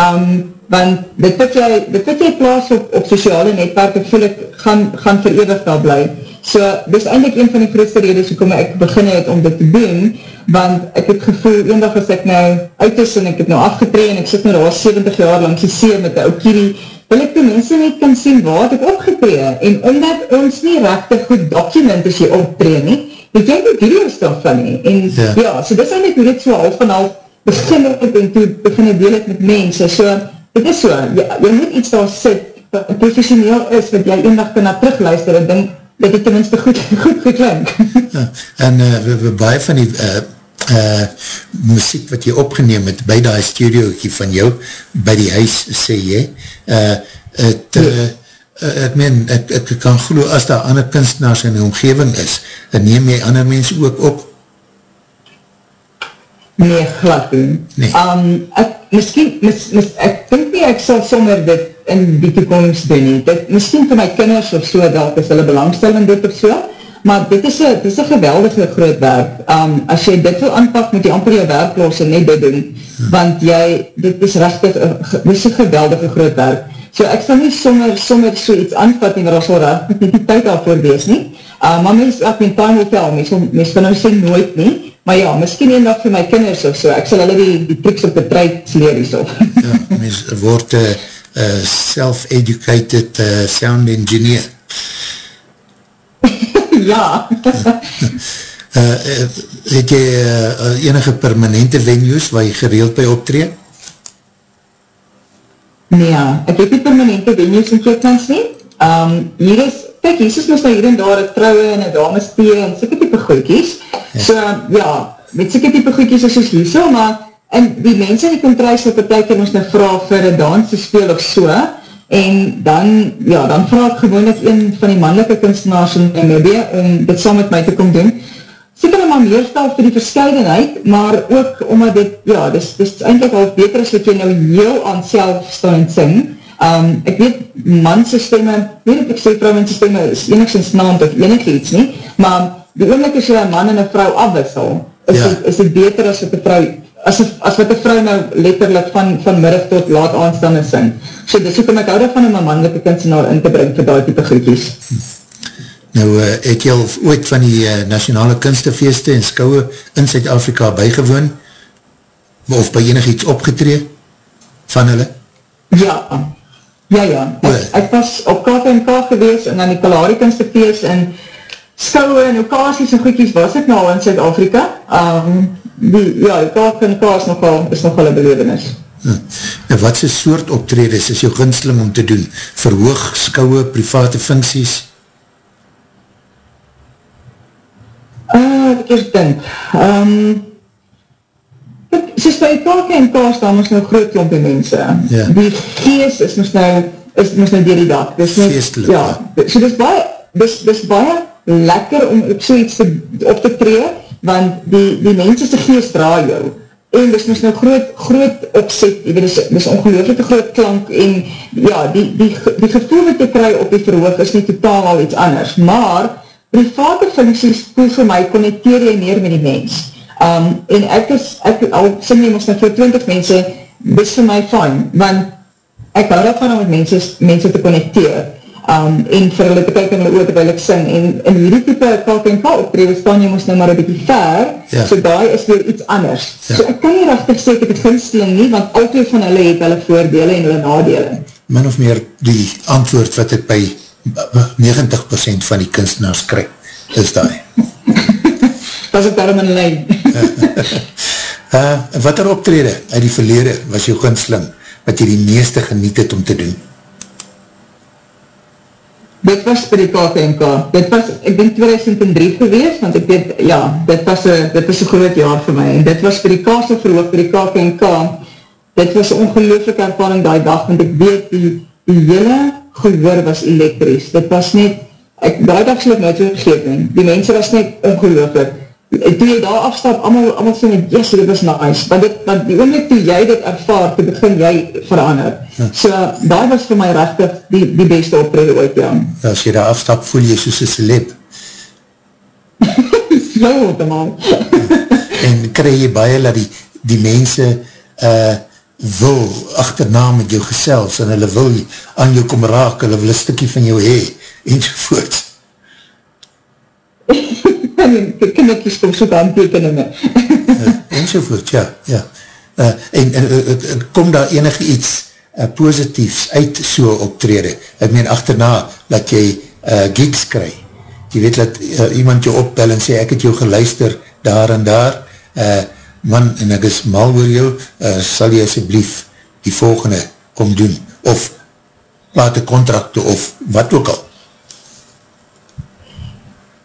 um, want dit wat jy, dit wat jy plaas op, op sociale netwerke, voel ek, gaan, gaan vereeuwig daar bly. So, dit is eindelijk een van die grootste redes hoekom ek begin het om dit te doen, want ek het gevoel, een dag as ek nou uit is en ek het nou afgetree en ek sit nou al 70 jaar lang gesê met die oukierie, wil ek die mense net kan sien waar het ek opgetree, en omdat ons nie rechtig goed document as jy optree nie, het jy die video's daarvan nie, en ja, ja so dis eindelijk hoe dit so al van al begin het en toe begin het deel het met mense, so, het is so, jy, jy moet iets daar sit, wat professioneel is, wat jy een dag kan na terugluister en denk, dat het tenminste goed, goed geklink. ja, en uh, we, we baie van die uh, uh, muziek wat jy opgeneem het, by die studiokie van jou, by die huis, sê jy, uh, het, uh, uh, ek meen, ek, ek kan geloof, as daar ander kunstenaars in die omgeving is, dan neem jy ander mens ook op? Nee, glad nie. Nee. Um, ek, miskien, mis, mis, ek denk nie ek sal sommer dit in die toekomst doen nie. Dit, miskien vir my kinders of so, dat is hulle belangstelling dit of so, maar dit is een, dit is een geweldige groot werk. Um, as jy dit wil aanpak, moet jy amper jou werk los en net dit doen, want jy, dit is rechtig, dit is een geweldige groot werk. So ek sal nie sommer, sommer so iets aanvat nie, maar dat sal raar, met die tyd daarvoor wees nie. Uh, maar mens, ek mijn time will tell, mens, mens kan nou sê nooit nie, maar ja, miskien een dag vir my kinders of so, ek sal hulle die, die tricks op die treit leer is of. ja, mens word uh, uh, self-educated uh, sound engineer. ja. uh, uh, het jy uh, enige permanente venues waar jy gereeld by optreed? Nee, ek het nie permanente venues in Keetlands nie. Um, hier is, kijk, hier is ons nou hier en daar een trouwe en een dames thee en sikke type goeikies. Ja. So, ja, met sikke type goeikies is ons hier so, maar en die mense in die kontrijs wat betek ons nou vraag vir een dans te speel of so, en dan, ja, dan vraag ek gewoon dat een van die mannelike kunstenaars in Namibie om dit saam met my te kom doen seker maar meer stel vir die verscheidenheid, maar ook omdat dit, ja, dis, dis eindelijk al beter as wat jy nou heel aan self staan en sing. Um, ek weet, manse stemme, weet ek, ek sê vrouwense stemme is enigszins naand of enig iets nie, maar die oomlik as jy een man en een vrou afwissel, is, ja. het, is het beter as wat die vrou, as, as wat die vrou nou letterlijk van, van middag tot laat aanstaan en sing. So dis ook om ek hou daarvan om een mannelijke kunstenaar in te bring vir die type groetjes. Hm. Nou, uh, het jy al ooit van die uh, nationale kunstefeeste en skouwe in Zuid-Afrika bijgewoon? Of by enig iets opgetree van hulle? Ja, ja, ja. Ek, ek was op KTMK gewees en dan die Kalari kunstefeest en skouwe en okasies en goedkies was ek nou in Zuid-Afrika. Um, ja, die KTMK is nogal, is nogal een belevenis. Hm. Nou, wat is soort optredes is jou gunsteling om te doen? Verhoog, skouwe, private funksies? Uh, ek is dink. Um, soos by die kake en kaas, daar is nou groot klomp die mense. Ja. Die gees is ons nou, is ons nou dier die dag. Dis net, Geestelik. Ja, so dis baie, dis, dis baie lekker om op so iets te, op te tree, want die, die mense se geest draai jou. En dis ons nou groot, groot opzet, weet, dis, dis ongelooflijke groot klank, en ja, die, die, die gevoel wat jy kry op die verhoog is nie totaal al iets anders, maar private funksies voel vir my connecteer jy meer met die mens. Um, en ek is, ek, al sing jy ons nou vir 20 mense, dis vir my fun, want ek hou daarvan om met mense, mense te connecteer, um, en vir hulle te kyk in hulle oor terwijl ek sing, en in hierdie type kalk en kalk optrede staan jy ons nou maar een beetje ver, ja. so daar is weer iets anders. Ja. So ek kan nie rachtig sê, ek het gunsteling nie, want altyd van hulle het hulle voordele en hulle nadele. Min of meer die antwoord wat ek by 90% van die kunstenaars kry, is daai. Dat is daarom in lijn. Uh, wat er optrede uit die verlede was jou ginsling, wat jy die meeste geniet het om te doen? Dit was by die KTNK. Dit was, ek denk 2003 gewees, want ek weet, ja, dit was een, dit was een groot jaar vir my. En dit was by die Kase verhoog, by die KTNK. Dit was ongelooflike ervaring die dag, want ek weet, die, die hele gehoor was elektrisch. Dit was net, ek, die dag sal ek nooit vergeet, die mense was net ongelooflik toe jy daar afstap, allemaal, allemaal sê net, yes, dit was nice, want, dit, want die oomlik toe jy dit ervaar, toe begin jy verander. Ja. So, daar was vir my rechtig die, die beste optrede ooit, ja. ja. As jy daar afstap, voel jy soos een celeb. ja, wat man. en krij jy baie, dat die, die mense uh, wil achterna met jou gesels, en hulle wil aan jou kom raak, hulle wil een stukkie van jou hee, enzovoorts en kindertjes kom soek aantekeninge. en sovoort, ja. ja. Uh, en uh, uh, kom daar enig iets uh, positiefs uit so optrede? Ek meen, achterna, dat jy uh, gigs kry. Jy weet, dat uh, iemand jou opbel en sê, ek het jou geluister daar en daar, uh, man, en ek is mal oor jou, uh, sal jy asjeblief die volgende kom doen, of laat die contracte, of wat ook al.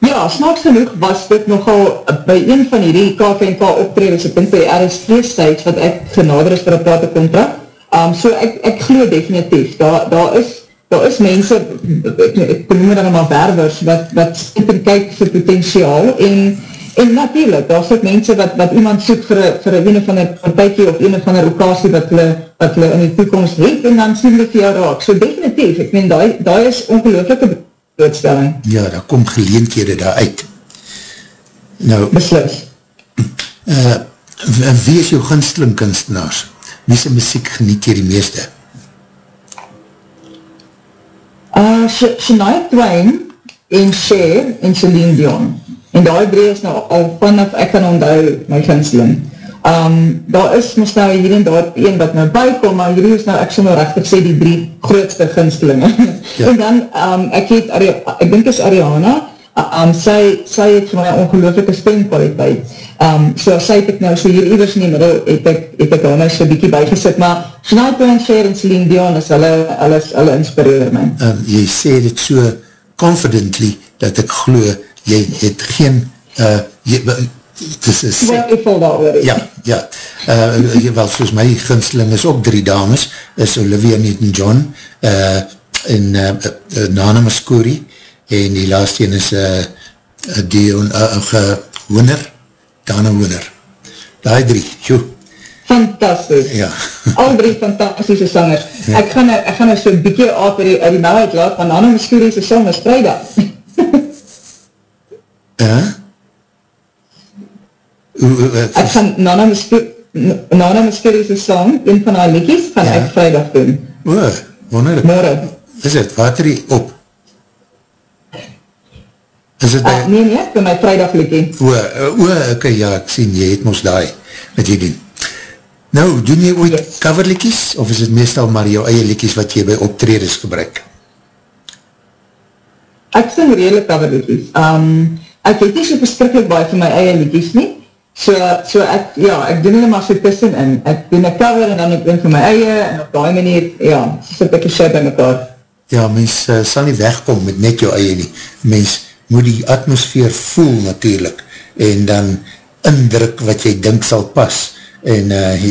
Ja, snaaks genoeg was dit nogal by een van die KVNK optreders, denk by die RSG stage, wat ek genader is vir een plate contract. Um, so ek, ek geloof definitief, daar, daar is daar is mense, ek, ek noem dan maar wervers, wat, wat sit en kyk vir potentiaal, en, en natuurlijk, daar sit mense wat, wat iemand soek vir, vir een of ander partijkie, of een of ander okasie, wat hulle, wat hulle in die toekomst het, en dan sien hulle vir jou raak. So definitief, ek meen, daar is ongelooflike blootstelling. Ja, daar kom geleentede daar uit. Nou, Beslis. Uh, wie is jou ginsteling kunstenaars? Wie sy muziek geniet hier die meeste? Uh, Shania Twain en Cher en Celine Dion. En daar drie is nou al vanaf ek kan onthou my ginsteling. Um, daar is mis nou hier en daar een wat nou bykom, maar hier is nou ek so nou rechtig sê die drie grootste ginstelinge. Ja. en dan, um, ek het, ek denk is Ariana, um, sy, sy het vir my ongelooflike stemkwaliteit. Um, so sy het ek nou so hier ieders nie middel, het ek, het ek al nou so bykie bygesit, maar Sniper en Cher en Celine Dion is hulle, hulle, hulle inspireer my. Um, jy sê dit so confidently, dat ek glo, jy het geen, uh, jy, dis is ja, ja. Uh, wel soos my ginsling is ook drie dames. Is Olivia Newton-John uh, en uh, uh, Nana Muscuri. En die laatste een is uh, Dion uh, uh, Hooner Dana Hooner die drie, joe fantastisch. Ja. al drie fantastische sangers. Ja. ek gaan ek gaan so bykie af uit die, die melk laat van Nana Muscuri se song is vrijdag ja Ek gaan Nana Muskeries song, een van haar liedjes, gaan ja. ek vrijdag doen. O, wanneer? Morgen. Is het, wat er op? Is het by... Uh, nee, nee, vir my vrijdag liedje. O, o, ok, ja, ek sien, jy het ons daai, wat jy doen. Nou, doen jy ooit yes. coverliedjes, of is het meestal maar jou eie liedjes wat jy by optreders gebruik? Ek sing redelijk coverliedjes. Um, ek het nie so verskrikkelijk baie vir my eie liedjes nie, So, so ek, ja, ek doen hulle maar so tussen in. Ek doen een cover en dan ek doen vir my eie en op die manier, ja, so sit ek een shit in mekaar. Ja, mens uh, sal nie wegkom met net jou eie nie. Mens moet die atmosfeer voel natuurlijk en dan indruk wat jy dink sal pas en uh,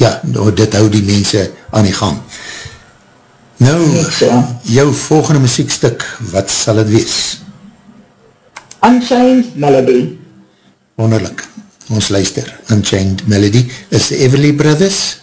ja, dit hou die mense aan die gang. Nou, jou volgende muziekstuk, wat sal het wees? Unchained Melody wonderlik. Ons luister, Unchained Melody, is the Everly Brothers.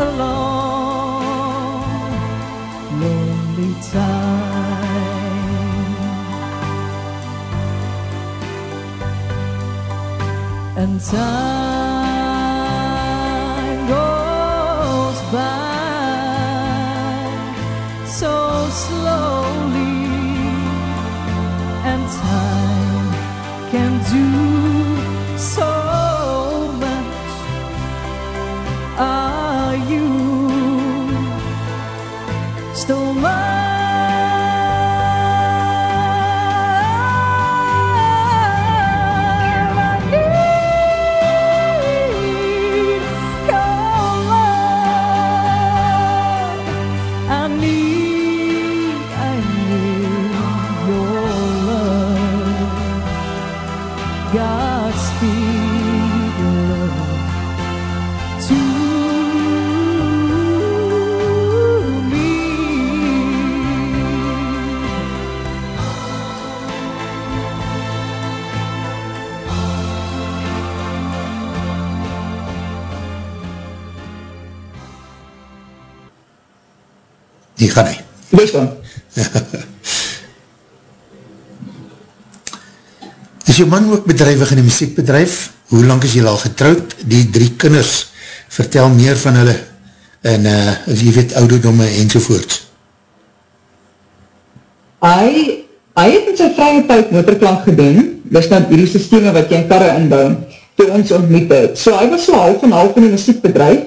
A long, lonely time. and time goes by so slowly and time can do Hier gaan hy. Wees dan. Is jou man ook bedrijwig in die muziekbedrijf? Hoe lang is jy al getrouwd? Die drie kinders, vertel meer van hulle en uh, jy weet ouderdomme enzovoorts. Hy, hy het in sy vrije tyd motorklank gedoen, dis nou die systeme wat jy in karre inbouw, toe ons ontmoet het. So hy was so half en half in die muziekbedrijf,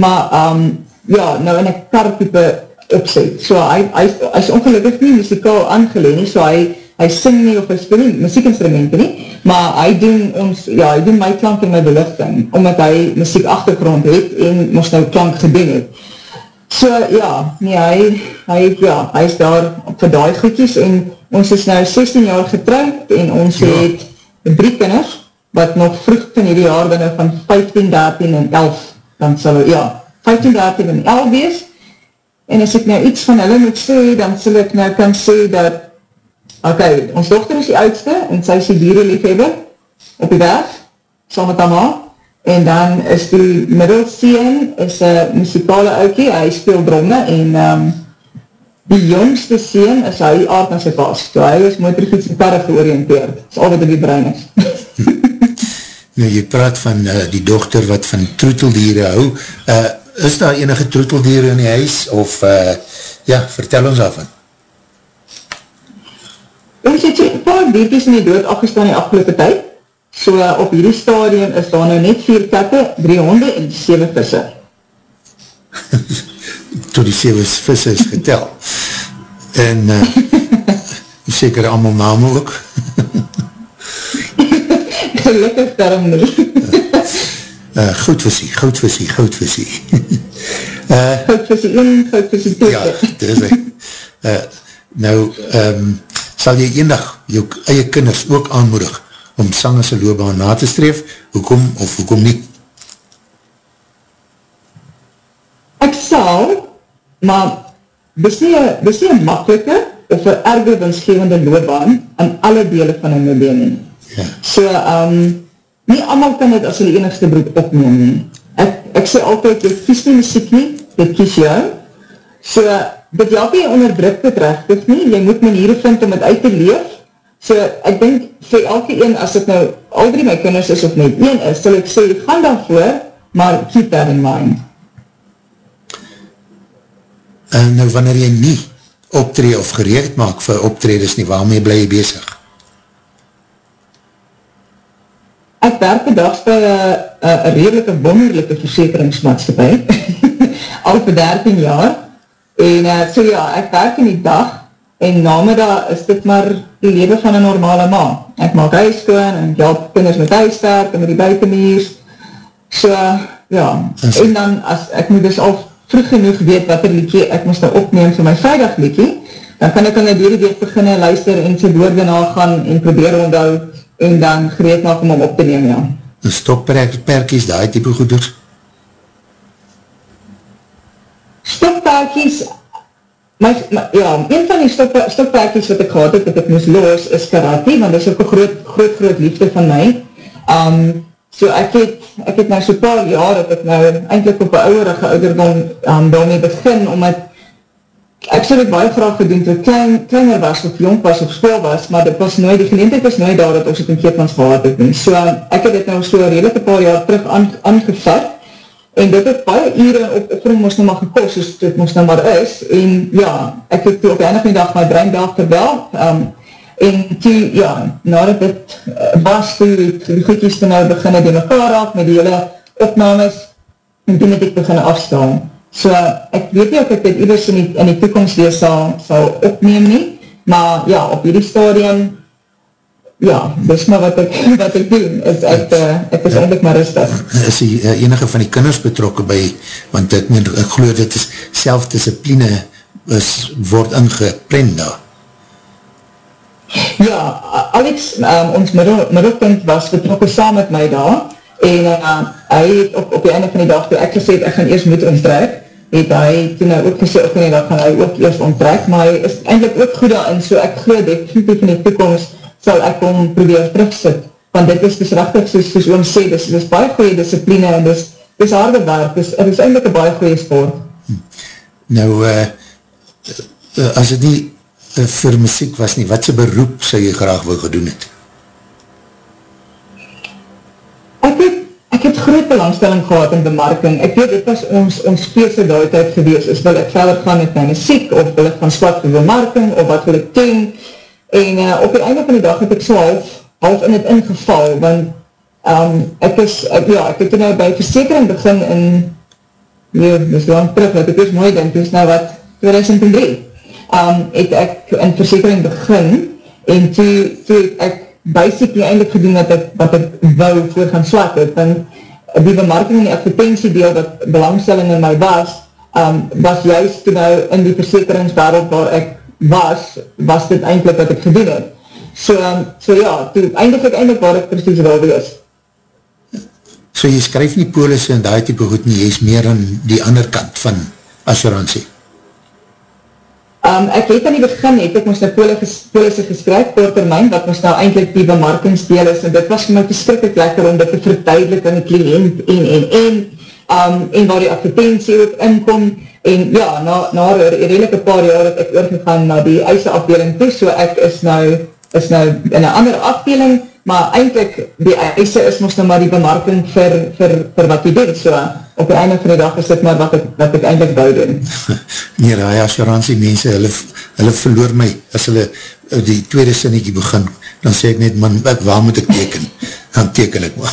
maar um, ja, nou in een kartype opzet. So hy, hy, hy is ongelukkig nie muzikaal aangeleid nie, so hy, hy sing nie of hy speel nie muziekinstrumenten nie, maar hy doen ons, ja, hy doen my klank en my belichting, omdat hy muziek achtergrond het en ons nou klank gedoen het. So ja, nee, hy, hy, ja, hy is daar vir die goedjes en ons is nou 16 jaar getrouwd en ons Ja. het drie kinders, wat nog vroeg van hierdie jaar dan nou van 15, 13 en 11, dan sal, ja, 15, 13 en 11 wees. En as ek nou iets van hulle moet sê, dan sal ek nou kan sê dat, ok, ons dochter is die oudste en sy is die dierenliefhebber op die werf, saam met haar ma. En dan is die middelseen, is een muzikale oukie, hy speel dromme en um, die jongste seen is hy aard na sy pas. So hy is motorfiets en karre georiënteerd. Dis al wat in die brein is. Nou, jy praat van uh, die dochter wat van troeteldiere hou. Uh, is daar enige troeteldiere in die huis? Of, uh, ja, vertel ons daarvan. Ons het een paar diertjes in die dood afgestaan die afgelopen tyd. So uh, op hierdie stadium is daar nou net vier katte, drie honde en sewe visse. Tot die sewe visse is getel. En, uh, seker allemaal name ook. Gelukkig daarom nie. Eh, uh, goudvisie, goudvisie, goudvisie. uh, eh, goudvisie 1, goudvisie 2. Ja, dis hy. Uh, nou, um, sal jy eendag jou eie kinders ook aanmoedig om sangerse loopbaan na te streef, hoekom of hoekom nie? Ek sal, maar dis nie een makkelike of een erge winsgevende loopbaan aan alle dele van een loopbaan nie. Ja. So, um, nie allemaal kan het as die enigste beroep opneem nie. Ek, ek sê altyd, jy kies nie muziek nie, jy kies jou. So, dit help jy onder druk te trechtig nie, jy moet maniere vind om het uit te leef. So, ek denk, vir elke een, as het nou al drie my kinders is of net een is, sal ek sê, gaan daarvoor, maar keep that in mind. En nou, wanneer jy nie optree of gereed maak vir optredes nie, waarmee bly jy bezig? Ek werk bedags by een redelike wonderlijke versekeringsmaatskapie, al vir 13 jaar, en uh, so ja, ek werk in die dag, en namiddag is dit maar die leven van een normale ma. Ek maak huis skoon, en help kinders met huiswerk, en met die buitenmeers, so ja, en dan, as ek moet dus al vroeg genoeg weet wat er liedje ek moest nou opneem vir my vrijdag liedje, dan kan ek aan die derde week beginne luister en sy woorde nagaan en probeer onthou en dan gereed maak om om op te neem, ja. En stopperkies, die type goeders? Stopperkies, my, my, ja, een van die stopperkies wat ek gehad het, wat ek moest los, is karate, want dit is ook een groot, groot, groot liefde van my. Um, so ek het, ek het nou so paar jaar, dat ek nou eindelijk op een ouderige ouderdom um, daarmee begin, omdat ek sal het baie graag gedoen toe klein, kleiner was of jong was of school was, maar dit was nooit, die geleentheid was nooit daar dat ons het in Keetmans gehad het nie. So ek het dit nou so redelijk een paar jaar terug aangevat en dit het baie ure op opvoering moest nou maar gekost, soos dit moest nou maar is en ja, ek het toe op die einde dag my breindag verbel um, en toe, ja, nadat dit uh, was toe, toe die goedjes toe nou beginne die mekaar raak met die hele opnames en toen het ek beginne afstaan. So, ek weet nie of ek dit ieders in die, in die toekomst weer sal, sal opneem nie, maar ja, op hierdie stadium, ja, dis maar wat ek, wat ek doen, is ek, uh, ek is ja, eindelijk maar rustig. Is die uh, enige van die kinders betrokken by, want ek, meen, ek geloof dit is selfdiscipline is, word ingepland daar. Ja, Alex, um, ons middelkind was betrokken saam met my daar, en uh, hy het op, op die einde van die dag, toe ek gesê het, ek gaan eerst moet onttrek, het hy toen hy ook gesê, ok nee, dan gaan hy ook eerst onttrek, maar hy is eindelijk ook goed daarin, so ek geloof definitief in die toekomst sal ek om probeer terugsit, want dit is dus rechtig, soos, soos oom sê, dis, dis baie goeie discipline, en dis, dis harde werk, dis, het is eindelijk een baie goeie sport. Hm. Nou, uh, as het nie uh, vir muziek was nie, wat sy beroep sy jy graag wil gedoen het? Ek het groot belangstelling gehad in bemarking. Ek weet, dit was ons, ons speelse daai tijd gewees, is wil ek verder gaan met my muziek, of wil ek gaan swat vir bemarking, of wat wil ek doen. En uh, op die einde van die dag het ek so half, half in het ingeval, want um, ek is, ek, ja, ek het nou by versekering begin in, nee, dis lang terug, wat ek is mooi denk, dis nou wat, 2003, um, het ek in versekering begin, en toe, toe ek basically eindelijk gedoen wat ek, wat ek wou voor gaan swat het, en die bemarking en advertentie deel wat belangstelling in my was, um, was juist toen nou in die versekeringswereld waar ek was, was dit eindelijk wat ek gedoen het. So, um, so ja, toe eindelijk ek eindelijk waar ek precies wel wees. So jy skryf nie polisse en die type goed nie, jy is meer aan die ander kant van assurantie. Um, ek weet aan die begin het, ek moest nou polisse geskryf, per termijn, wat moest nou eindelijk die bemarkingsdeel is, en dit was vir my beskrikkelijk lekker om dit te verduidelik aan die kliënt en, en, en, um, en waar die advertentie ook inkom, en ja, na, na een redelijke paar jaar het ek oorgegaan na die eise afdeling toe, so ek is nou, is nou in een andere afdeling, maar eindelijk die eise is moest nou maar die bemarking vir, vir, vir wat jy doen, so op die einde van die dag is dit maar wat ek, wat ek eindelijk bou doen. Nee, die assurantie mense, hulle, hulle verloor my, as hulle eh, die tweede sinnetjie begin, dan sê ek net, man, wat, waar moet ek teken? Dan teken ek maar.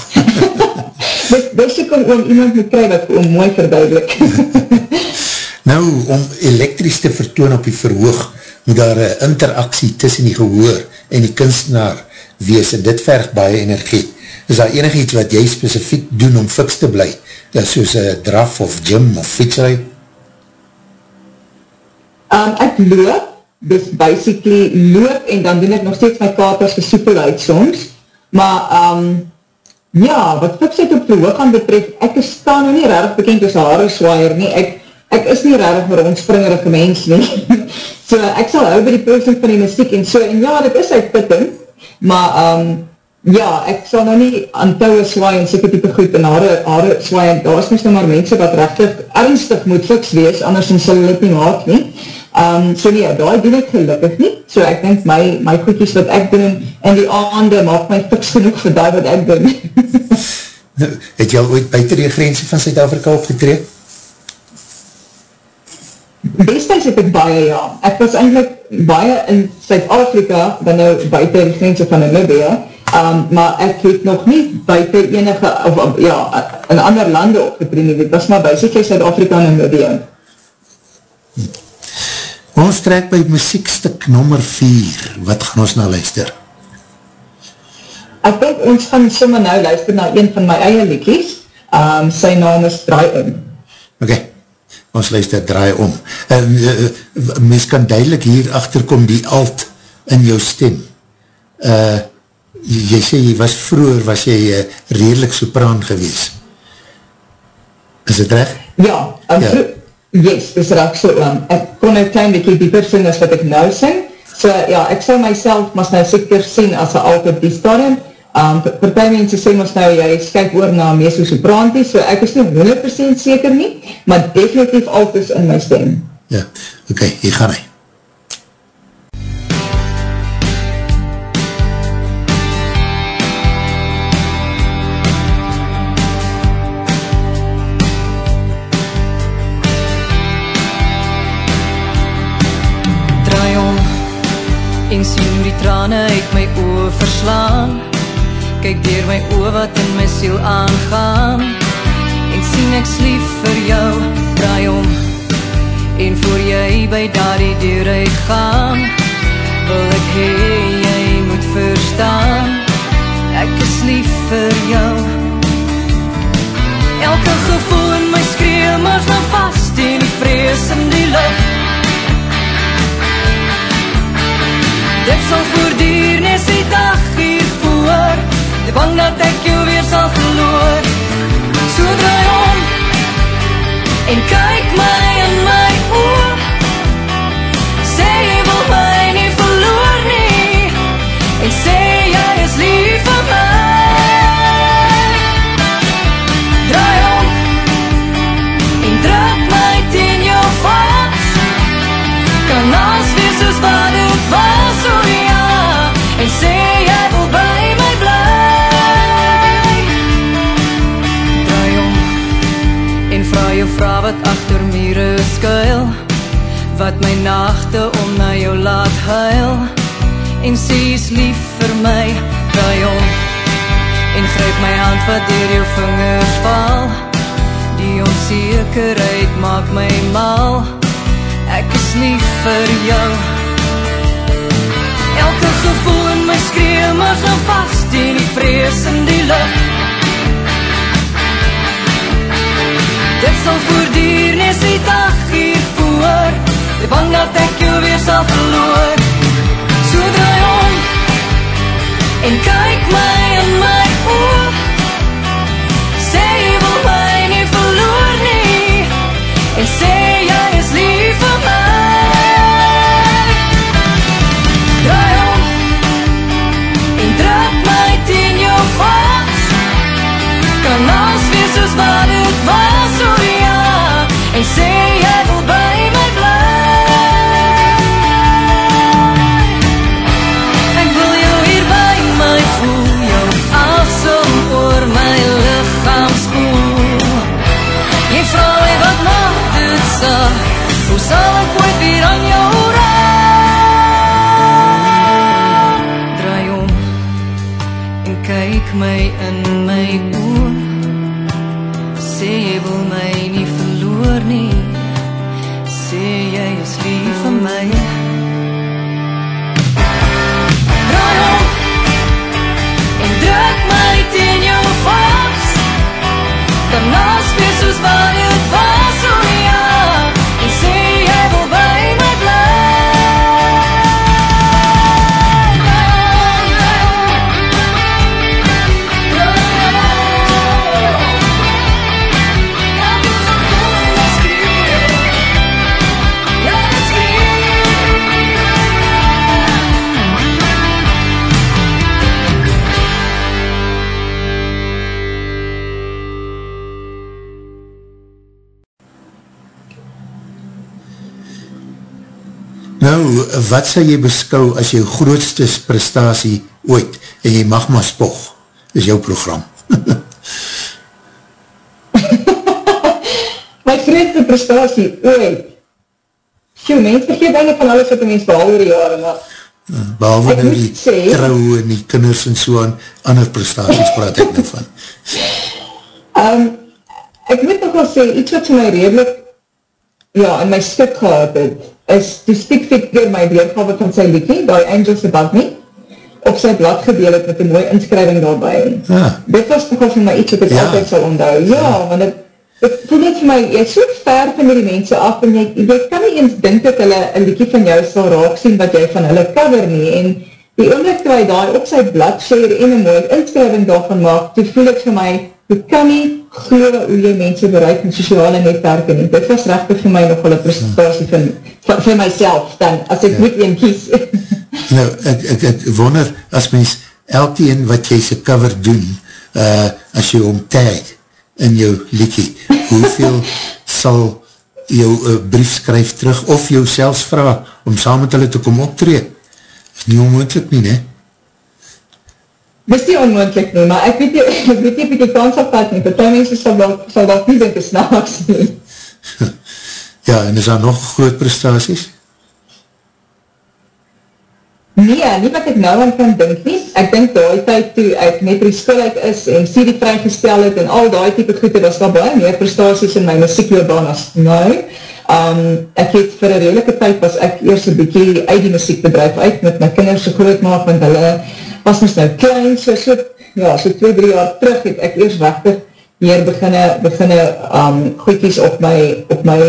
Dis ek om, om iemand moet kry wat om mooi verduidelik. nou, om elektrisch te vertoon op die verhoog, moet daar een interaksie tussen die gehoor en die kunstenaar wees, en dit verg baie energie. Is daar enig iets wat jy specifiek doen om fiks te bly? soos een draf of gym of fietsrui? Um, ek loop, dus basically loop en dan doen ek nog steeds my katers gesoepel uit soms, maar um, ja, wat fiksheid op verhoog gaan betref, ek is staan nou nie rarig bekend as haare swaaier nie, ek, ek is nie rarig maar ontspringerige mens nie. so ek sal hou by die posting van die muziek en so, en ja, dit is uitputting, maar um, ja, ek sal nou nie aan touwe swaai en seker type goed en haare, haare swaai en daar is mis nou maar mense wat rechtig ernstig moet fiks wees, anders dan sal dit nie maak nie. Um, so nee, daar doen ek gelukkig nie, so ek denk my, my goedjes wat ek doen en die aande maak my fiks genoeg vir die wat ek doen. het jy al ooit buiten die grense van Zuid-Afrika opgetreed? Destijds het ek baie, ja. Ek was eindelijk baie in Zuid-Afrika, dan nou buiten die grense van Namibia, um, maar ek het nog nie buiten enige, of, ja, in ander lande opgetreden, dit was maar basically Zuid-Afrika en Namibia. Hm. Ons trek by muziekstuk nummer 4, wat gaan ons nou luister? Ek denk ons gaan sommer nou luister na een van my eie liedjes, um, sy naam is Draai Om. Oké. Okay ons luister draai om. En, uh, mens kan duidelik hier achterkom die alt in jou stem. Uh, jy sê jy was vroeger, was jy uh, redelijk sopraan gewees. Is het recht? Ja, um, ja. yes, is recht so. Um, ek kon een klein beetje dieper sing as wat ek nou sing. So ja, ek sal myself mas nou seker sien as een alt op die stadium, Um, partij mense sê ons nou, jy skyk oor na meeso sopraantie, so ek is nie 100% seker nie, maar definitief altes in my stem. Ja, oké, okay, hier gaan hy. Kyk deur my oë wat in my siel aangaan. En sien ek lief vir jou draai om. En voor jy by daardie deur uitgaan wil ek hê jy moet verstaan ek is lief vir jou. Elke gevoel in my skree maar staan vast in die vrees in die lucht. Dit sal voortduur nes die dag hiervoor bang dat ek jou weer sal verloor So draai om En kyk my in my skuil Wat my nachte om na jou laat huil. En sê is lief vir my, draai om En gryp my hand wat dier jou vingers val. Die onzekerheid maak my mal. Ek is lief vir jou. Elke gevoel in my skree maar vast In die vrees in die lucht Dit sal voortduur nes die dag hiervoor Ek bang dat ek jou weer sal verloor. So draai om En kyk my in my oor. Sê jy wil my nie verloor nie En sê jy is lief vir my. Draai om En druk my teen jou vast. Kan alles wees soos wat het was my bly Ek wil wat sal jy beskou as jou grootste prestatie ooit en jy mag maar spog, is jou program. My grootste prestatie ooit. Sjoe, mens vergeet einde van alles wat die mens behalwe die jare, maar behalwe nou die trouw en die kinders en so aan, ander prestaties praat ek nou van. Um, ek moet nog wel sê, iets wat vir my redelijk ja, in my stuk gehad het, is die stiek figure my weergave van sy liedje, die Angels Above Me, op sy blad gedeel het met een mooie inskrywing daarby. Ah. Dit was nog wel vir my iets wat ek ja. altijd sal onthou. Ja, ja. want het, het voel net vir my, jy is so ver van die mense af, en jy, jy kan nie eens dink dat hulle een liedje van jou sal raak sien wat jy van hulle cover nie, en die oomlik toe hy daar op sy blad share en een mooie inskrywing daarvan maak, toe voel ek vir my, jy kan nie glo hoe jy mense bereik met sociale netwerke nie. Dit was rechtig vir my nog wel een prestatie van, van, van myself, dan, as ek ja. moet een kies. nou, ek, ek, ek wonder, as mens elkeen wat jy sy cover doen, uh, as jy omtag in jou liekie, hoeveel sal jou uh, brief skryf terug, of jou selfs vraag, om saam met hulle te kom optree? Is nie onmoendlik nie, ne? Dis nie onmoendlik nie, maar ek weet nie, ek weet nie, ek weet die kans afvat nie, partij mense sal dat, sal dat nie denk is naaks nie. Ja, en is daar nog groot prestaties? Nee, nie wat ek nou aan kan dink nie. Ek dink die tyd toe ek net school uit is en studie vrygestel het en al die type goede, was daar baie meer prestaties in my muziekloobaan as nou. Um, ek het vir een redelijke tyd was ek eerst een bykie uit die muziekbedrijf uit met my kinders so groot maak, want hulle was ons nou klein, so so, ja, so 2-3 jaar terug het ek eerst wachtig hier beginne, beginne um, goedkies op my, op my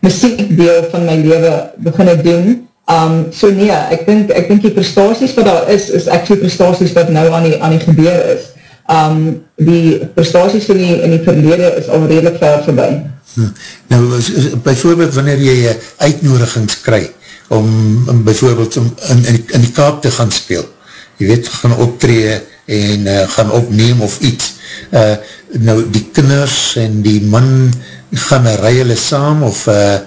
muziekdeel van my leven beginne doen, Um, so nee, ek dink, ek dink die prestaties wat daar is, is actually prestaties wat nou aan die, aan die gebeur is. Um, die prestaties in die, in die verlede is al redelijk ver voorbij. Hm. Nou, bijvoorbeeld wanneer jy uitnodigings kry om, om bijvoorbeeld om in, in, in die kaap te gaan speel, jy weet, gaan optree en uh, gaan opneem of iets, uh, nou die kinders en die man gaan rij hulle saam of uh,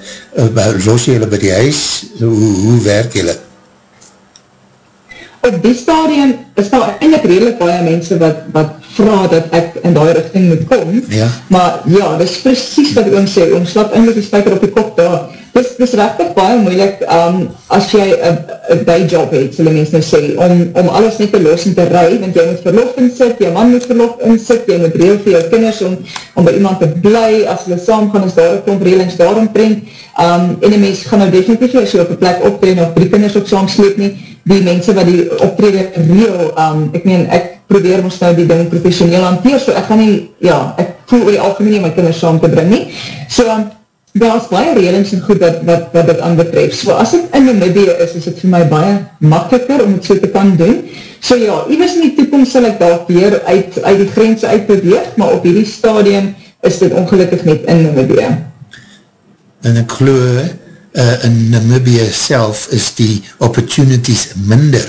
los jy hulle by die huis? Hoe, hoe werk julle? Op die stadium is daar eindelijk redelijk baie mense wat, wat vraag dat ek in die richting moet kom. Ja. Maar ja, dit is precies wat oom sê. Oom slap eindelijk die spijker op die kop daar. Dit is, rechtig baie moeilik um, as jy een bijjob het, sal die mens nou sê, om, om alles net te los en te rui, want jy moet verlof insit, jy man moet verlof insit, jy moet reel vir jou kinders om, om by iemand te bly, as hulle saam gaan, is daar ook relings daarom brengt, um, en die mens gaan nou definitief jy so op een plek optreden, of drie kinders ook saam sleep nie, die mense wat die optreden reel, um, ek meen, ek probeer ons nou die ding professioneel hanteer, so ek gaan nie, ja, ek voel oor die algemeen nie my kinders saam te bring nie, so, um, daar is baie redings en goed wat, wat, wat dit aanbetref. So as ek in Namibie is, is het vir my baie makkeliker om het so te kan doen. So ja, iwis in die toekomst sal ek daar weer uit, uit die grens uitbeweeg, maar op hierdie stadium is dit ongelukkig net in Namibie. En ek geloof, uh, in Namibie self is die opportunities minder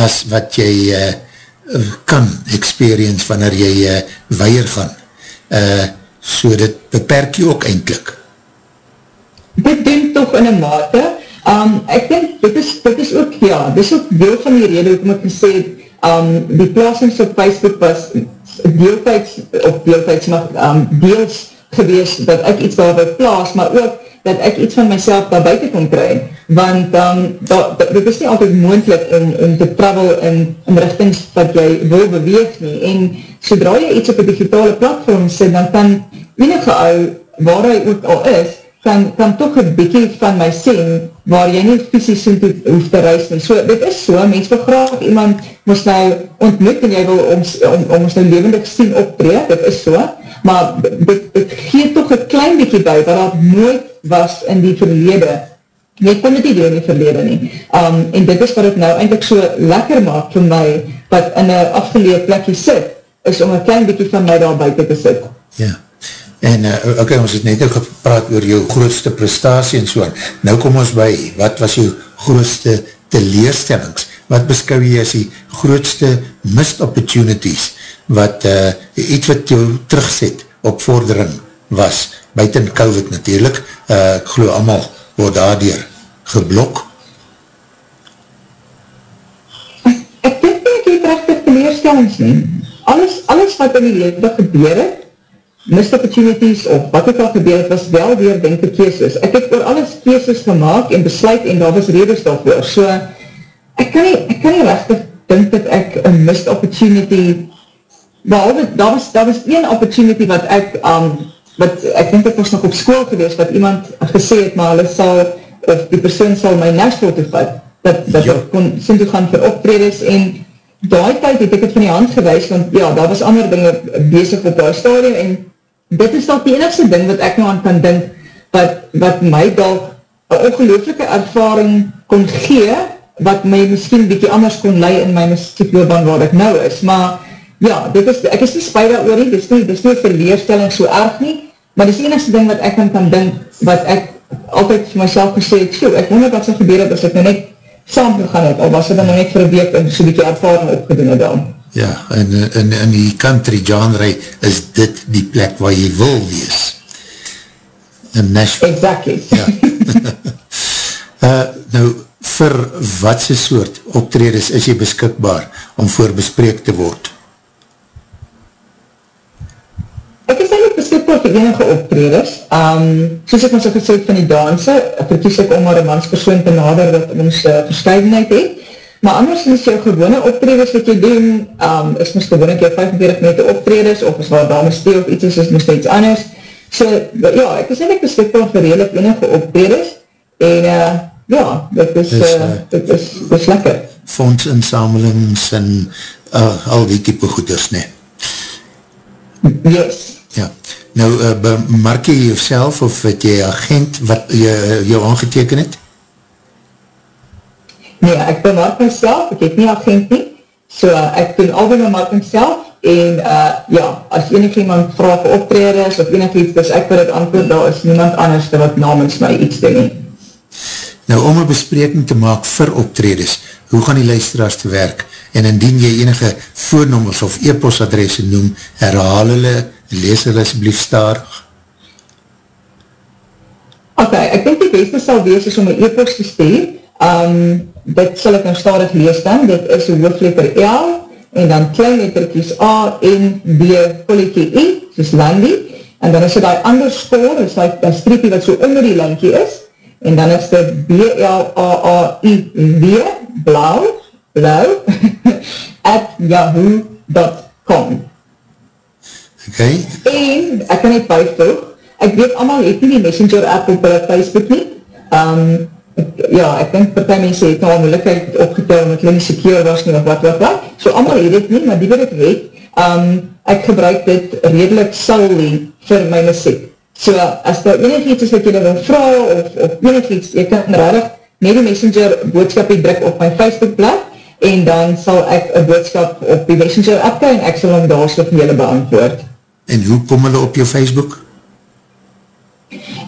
as wat jy uh, kan experience wanneer jy uh, weier gaan. Uh, so dit beperk jy ook eindelijk dit doen toch in een mate. Um, ek denk, dit is, dit is ook, ja, dit is ook deel van die rede, hoe ek gesê het, um, die plasings op Facebook was deeltijds, of deeltijds mag um, deels gewees dat ek iets daarby plaas, maar ook dat ek iets van myself daar buiten kon kry, want um, da, da, dit is nie altyd moendlik om, om te travel in, in richtings wat jy wil beweeg nie, en sodra jy iets op die digitale platform sê, dan kan enige ou, waar hy ook al is, kan, kan toch een bykie van my sien, waar jy nie fysisk sien hoef te reis nie. So, dit is so, mens wil graag iemand moest nou ontmoet, en jy wil ons, om, om ons nou levendig sien optreed, dit is so, maar dit, dit geet toch een klein bykie by, wat dat nooit was in die verlede, jy kon dit nie doen in die verlede nie. Um, en dit is wat het nou eindelijk so lekker maak vir my, wat in een afgeleed plekje sit, is om een klein bykie van my daar buiten te sit. Ja. En uh, ok, ons het net ook gepraat oor jou grootste prestatie en soan. Nou kom ons by, wat was jou grootste teleerstellings? Wat beskou jy as die grootste missed opportunities? Wat uh, iets wat jou terugzet op vordering was, buiten COVID natuurlijk, uh, ek geloof allemaal word daardier geblok. Ek dink nie die terugste teleerstellings nie. Alles, alles wat in die leven gebeur het, missed opportunities of wat het al gebeur het, was wel weer denke keeses. Ek het oor alles keeses gemaakt en besluit en daar was redes daarvoor. So, ek kan nie, ek kan nie rechtig dink dat ek een missed opportunity, behalve, daar was, daar was een opportunity wat ek, um, wat ek denk ek was nog op school geweest, wat iemand gesê het, maar hulle sal, of die persoon sal my Nashville toe vat, dat, dat ja. ek kon sin toe gaan vir optreders, en daai tyd het ek het van die hand gewees, want ja, daar was ander dinge bezig op die stadium, en dit is dat die enigste ding wat ek nou aan kan dink, wat, wat my dalk een ongelooflike ervaring kon gee, wat my miskien bykie anders kon lei in my muziekloobaan waar ek nou is, maar ja, dit is, ek is nie spijt daar oor nie, dit is nie, dit is nie verleerstelling so erg nie, maar dit is die enigste ding wat ek kan kan dink, wat ek altyd vir myself gesê het, so, ek wonder wat so gebeur het, as ek nou net saam gegaan het, al was het dan nou net vir een week en so bykie ervaring opgedoen het dan. Ja, en in, in die country genre is dit die plek waar jy wil wees. In Nashville. Exactly. Ja. uh, nou, vir watse soort optreders is jy beskikbaar om voor bespreek te word? Ek is vir enige optreders. Um, soos ek ons al gesê van die danse, verkies ek om maar een manspersoon te nader dat ons uh, verscheidenheid het. Maar anders is jou gewone optreders wat jy doen, um, is mis gewoon ek jou 45 meter optreders, of is waar dames stee of iets is, is mis iets anders. So, ja, ek is eigenlijk beskikbaar vir redelijk enige optreders, en uh, ja, dit is, is, uh, dit is, dit is lekker. Fondsinsamelings en uh, al die type goeders, nee. Yes. Ja, nou, uh, bemark jy jouself of het jy agent wat jy, jou aangeteken het? Nee, ek bemark myself, ek het nie agent nie, so ek doen al die bemarking self, en uh, ja, as enig iemand vraag vir optreders of enig iets, dus ek wil het antwoord, daar is niemand anders wat namens my iets doen nie. Nou, om een bespreking te maak vir optreders, hoe gaan die luisteraars te werk? En indien jy enige voornommers of e-postadresse noem, herhaal hulle, lees hulle asblief starig. Ok, ek denk die beste sal wees is om een e-post te stuur. Um, dit sal ek nou starig lees dan. Dit is die hoofdletter L en dan klein letterkies A, N, B, kolletje I, soos Landy. En dan is dit die underscore, is die streepie wat so onder die lankie is. En dan is dit B-L-A-A-I-W, blauw, blauw, at yahoo.com. Ok. En, ek kan net bijvoeg, ek weet allemaal het nie die messenger app op hulle Facebook nie. Um, ek, ja, ek denk partij mense het nou al moeilijkheid opgetel omdat hulle nie secure was nie of wat wat wat. So allemaal het dit nie, maar die wat ek weet, um, ek gebruik dit redelijk solely vir my muziek. So, as daar enig iets is wat jy wil vraag, of, of enig iets, jy kan rarig met die messenger boodskapie druk op my Facebook blad, en dan sal ek een boodskap op die messenger appke, en ek sal hom daar so vir julle beantwoord. En hoe kom hulle op jou Facebook?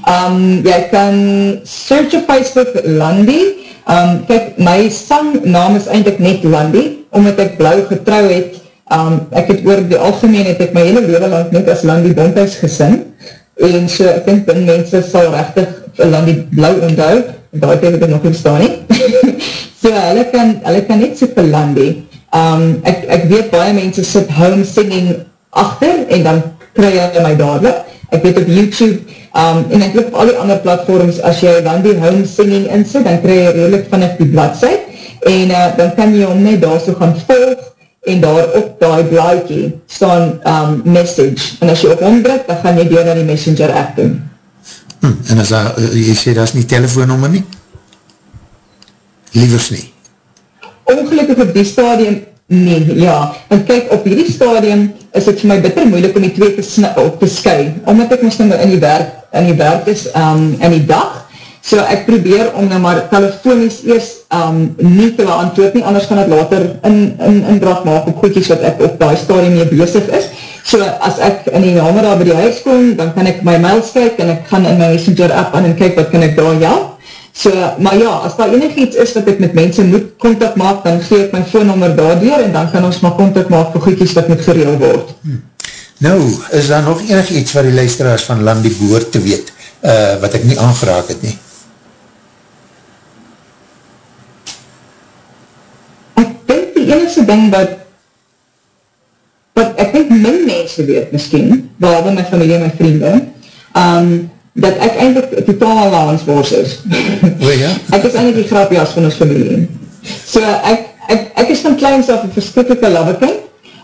Um, jy kan search op Facebook Landy, um, kijk, my sang naam is eindelijk net Landy, omdat ek blauw getrouw het, um, ek het oor die algemeen, het ek my hele leven lang net as Landy Bonthuis gesin, en so, ek denk, bin mense sal rechtig Landy blauw onthou, daar het ek nog nie staan nie, so, hulle kan, hulle kan net so vir Landy, um, ek, ek weet baie mense sit home singing achter, en dan kry jy my dadelijk, ek weet op YouTube, um, en ek loop op al die andere platforms, as jy dan die home singing insit, dan kry jy redelijk vanaf die bladzij, en uh, dan kan jy om net daar so gaan volg, en daar op die blaadje staan um, message, en as jy op omdruk, dan gaan jy door na die messenger app doen. Hm, en as daar, uh, jy sê, daar is nie telefoonnummer nie? Lievers nie? Ongelukkig op die stadium Nee, ja, want kyk, op hierdie stadium is het vir my bitter moeilik om die twee te, op te sky, omdat ek ons nou in die werk, in die werk is um, in die dag, so ek probeer om nou maar telefonies eers um, nie te beantwoord nie, anders gaan het later in, in, in draag maak op goedjes wat ek op die stadium mee bezig is, so as ek in die namer daar by die huis kom, dan kan ek my mails kyk en ek gaan in my messenger app aan en kyk wat kan ek daar help, So, maar ja, as daar enig iets is wat ek met mense moet contact maak, dan gee ek my phonenummer daardoor en dan kan ons maar contact maak vir goedjes wat moet gereel word. Hmm. Nou, is daar nog enig iets wat die luisteraars van Landie behoort te weet, uh, wat ek nie aangeraak het nie? Ek denk die grootste ding wat wat ek denk min mense weet miskien, behalwe my familie en my vriende, um, dat ek eindelijk totaal allaansboos is. O ja? ek is eindelijk die grapjas van ons familie. So ek, ek, ek is van kleins af een verskrikkelijke labbeke,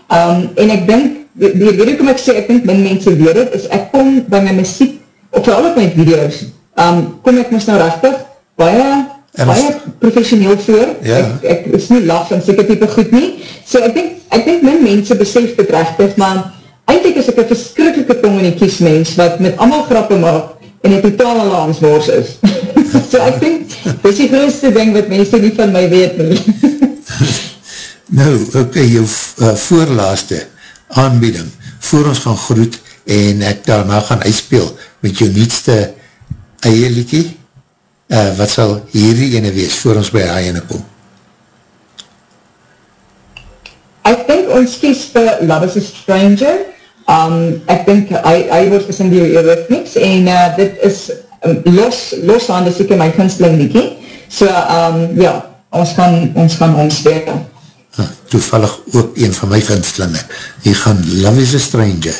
um, en ek denk, die, die rede kom ek sê, ek denk min mense weet het, is ek kom by my muziek, of vooral op my video's, um, kom ek mis nou rechtig, baie en baie professioneel voor, ja. ek, ek is nie laf en seker type goed nie, so ek denk, ek denk my mense besef dit rechtig, maar eindelijk is ek een verskrikkelijke tong in die kiesmens, wat met allemaal grappen maak, en een totale langswoors is. so ek denk, dit is die grootste ding wat mense nie van my weet nie. nou, ok, jou uh, voorlaaste aanbieding, voor ons gaan groet, en ek daarna gaan uitspeel, met jou nietste eie liekie, uh, wat sal hierdie ene wees voor ons by hy ene kom? Ek denk ons kies vir Love is a Stranger. Um, ek denk hy, hy word gesing die Eurythmics en uh, dit is um, los, los aan, ek in my kunstling liekie. So, um, ja, ons gaan ons gaan ons speel. Ah, toevallig ook een van my kunstlinge. Hier gaan Love is a Stranger.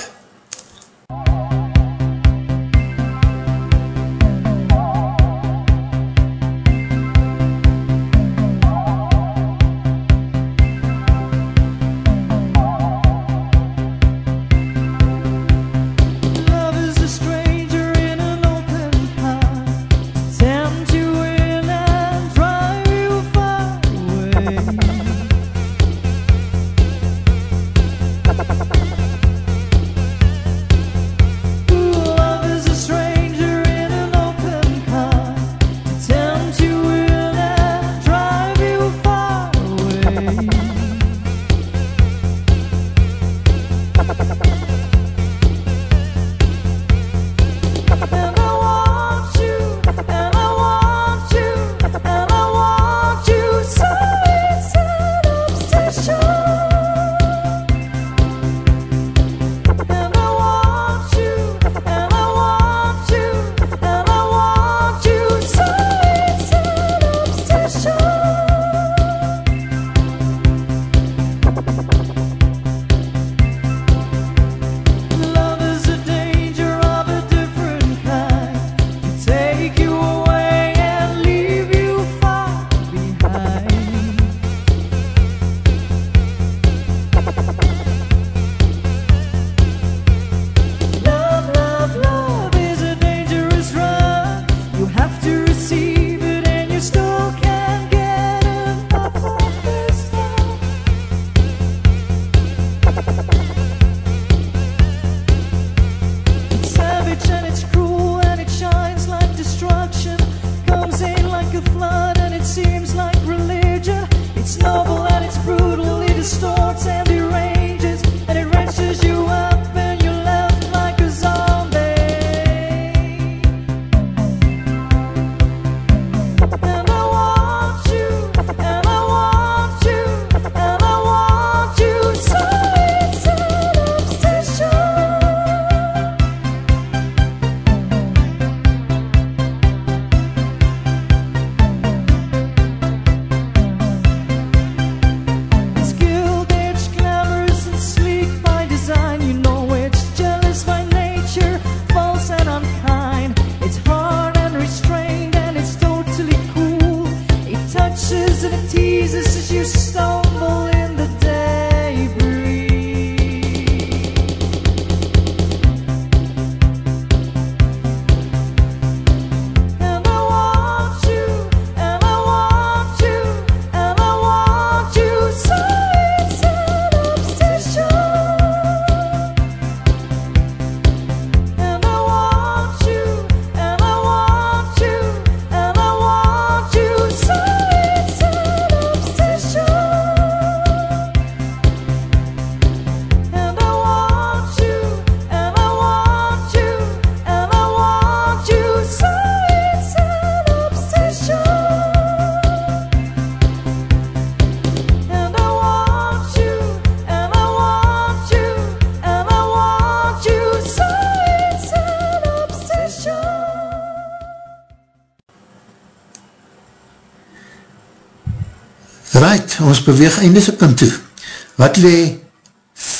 Beweeg eindes op kant toe. Wat lee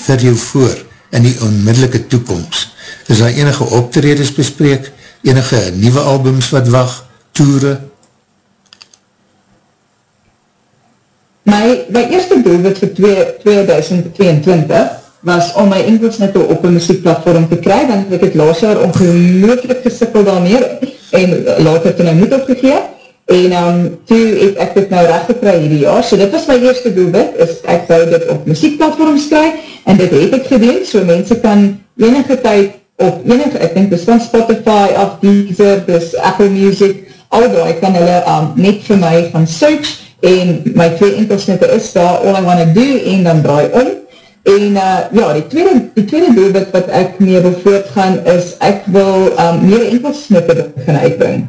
vir jou voor in die onmiddellike toekomst? Is daar enige optredes bespreek, enige nieuwe albums wat wacht, toere? My, my eerste doelwit vir 2022 was om my Engels net op een muziekplatform te kry, want ek het laas jaar ongelooflik gesikkel daarneer en later toen hy moed opgegeef en um, toe het ek dit nou recht gekry hierdie jaar, so dit was my eerste doelwit, is ek wou dit op muziekplatforms kry, en dit het ek gedoen, so mense kan enige tyd op enige, ek denk dis van Spotify, of Deezer, dis Apple Music, al die kan hulle um, net vir my gaan search, en my twee enkelsnitte is daar, all I wanna do, en dan draai om, en uh, ja, die tweede, die tweede doelwit wat ek mee wil voortgaan, is ek wil um, meer enkelsnitte begin uitbring,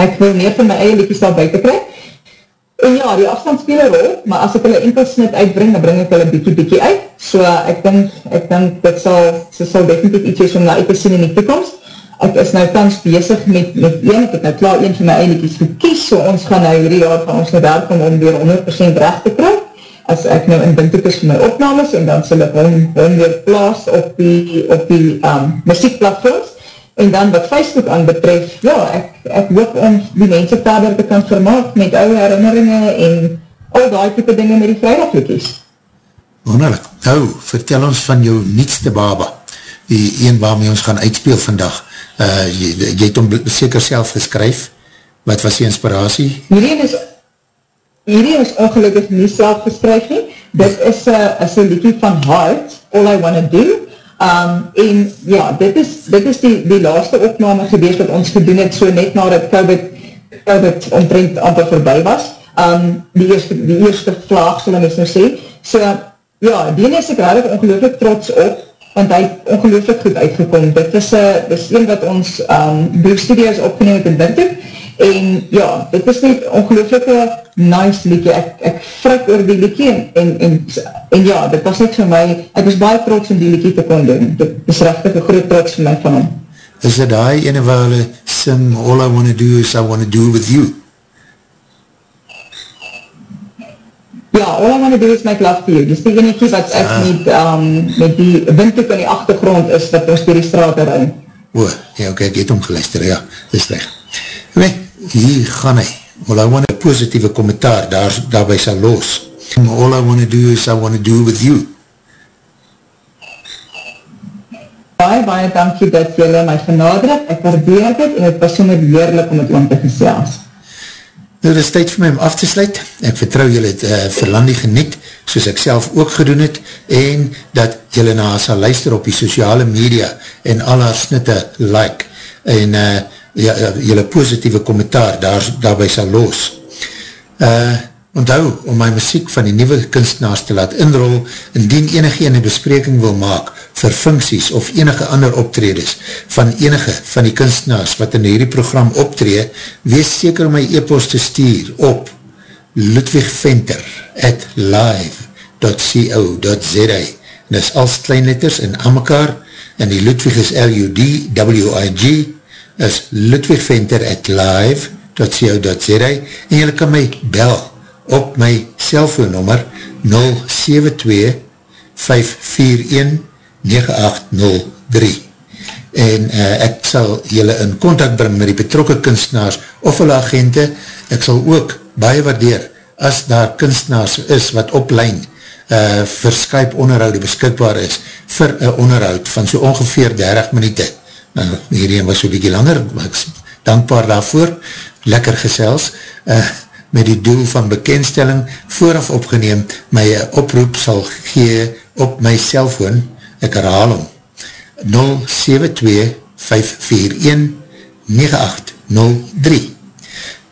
ek wil meer van my eie liedjes daar buiten kry, en ja, die afstand speel een rol, maar as ek hulle enkelsnit uitbring, dan bring ek hulle bykie bykie uit, so ek denk, ek denk, dit sal, dit sal definitief iets wees om na uit te sien in die toekomst, ek is nou kans bezig met, met een, ek het nou klaar een van my eie liedjes gekies, so ons gaan nou hierdie jaar van ons nou werk om om weer 100% recht te kry, as ek nou in dink is vir my opnames, en dan sal ek hom, hom weer plaas op die, op die um, muziekplatforms, En dan wat Facebook aan betref, ja, ek, ek hoop om die mense verder te kan vermaak met oude herinneringen en al die type dinge met die vrijdaglookies. Wonderlik. Nou, vertel ons van jou nietste baba, die een waarmee ons gaan uitspeel vandag. Uh, jy, jy het hom seker self geskryf. Wat was die inspiratie? Hierdie is, hierdie is ongelukkig nie self geskryf nie. Dit is een liedje van Heart, All I Wanna Do, Um, en ja, dit is, dit is die, die laaste opname geweest wat ons gedoen het, so net nadat COVID, COVID omtrent amper voorbij was. Um, die, eerste, die eerste vlaag, sal ek nou sê. So, ja, die is ek raar ongelooflik trots op, want hy het ongelooflik goed uitgekom. Dit is, uh, dit is een wat ons um, Blue Studios opgeneem het in Windhoek, en ja, dit is net ongelooflike nice liedje, ek, ek frik oor die liedje en, en, en, en ja, dit was net vir my, ek was baie trots om die liedje te kon doen, dit is rechtig een groot trots vir my van hom. Is dit die ene waar hulle sing, all I wanna do is I wanna do with you? Ja, all I wanna do is make love to you, dis die ene wat ek ah. met, um, met die windhoek in die achtergrond is, wat ons door die straat erin. O, ja, ok, ek het omgeluister, ja, dis recht. Nee, hier gaan hy. Well, I want a positieve kommentaar daar, daarby sal los. All I want to do is I want to do with you. Baie, baie dankie dat jylle my genaderd. Ek waardeer dit en het was sommer heerlijk om het om te gesels. Nou, dit is tyd vir my om af te sluit. Ek vertrouw jylle het uh, verlandie geniet, soos ek self ook gedoen het, en dat jylle na sal luister op die sociale media en al haar snitte like. En uh, ja, ja, jylle positieve kommentaar daar, daarby sal los. Uh, onthou om my muziek van die nieuwe kunstenaars te laat inrol, indien enige ene bespreking wil maak vir funksies of enige ander optredes van enige van die kunstenaars wat in hierdie program optree, wees seker om my e-post te stuur op ludwigventer at live.co.za en is als kleinletters in amekaar en die Ludwig is L-U-D-W-I-G is ludwigventer at live.co.za en jylle kan my bel op my cellfoonnummer 072-541-9803 en uh, ek sal jylle in contact bring met die betrokke kunstenaars of hulle agente, ek sal ook baie waardeer as daar kunstenaars is wat op lijn uh, vir Skype onderhoud beskikbaar is vir een onderhoud van so ongeveer 30 minuten nou, hierdie was so bykie langer, maar ek dankbaar daarvoor, lekker gesels, uh, met die doel van bekendstelling vooraf opgeneem, my oproep sal gee op my cellfoon, ek herhaal om, 072-541-9803.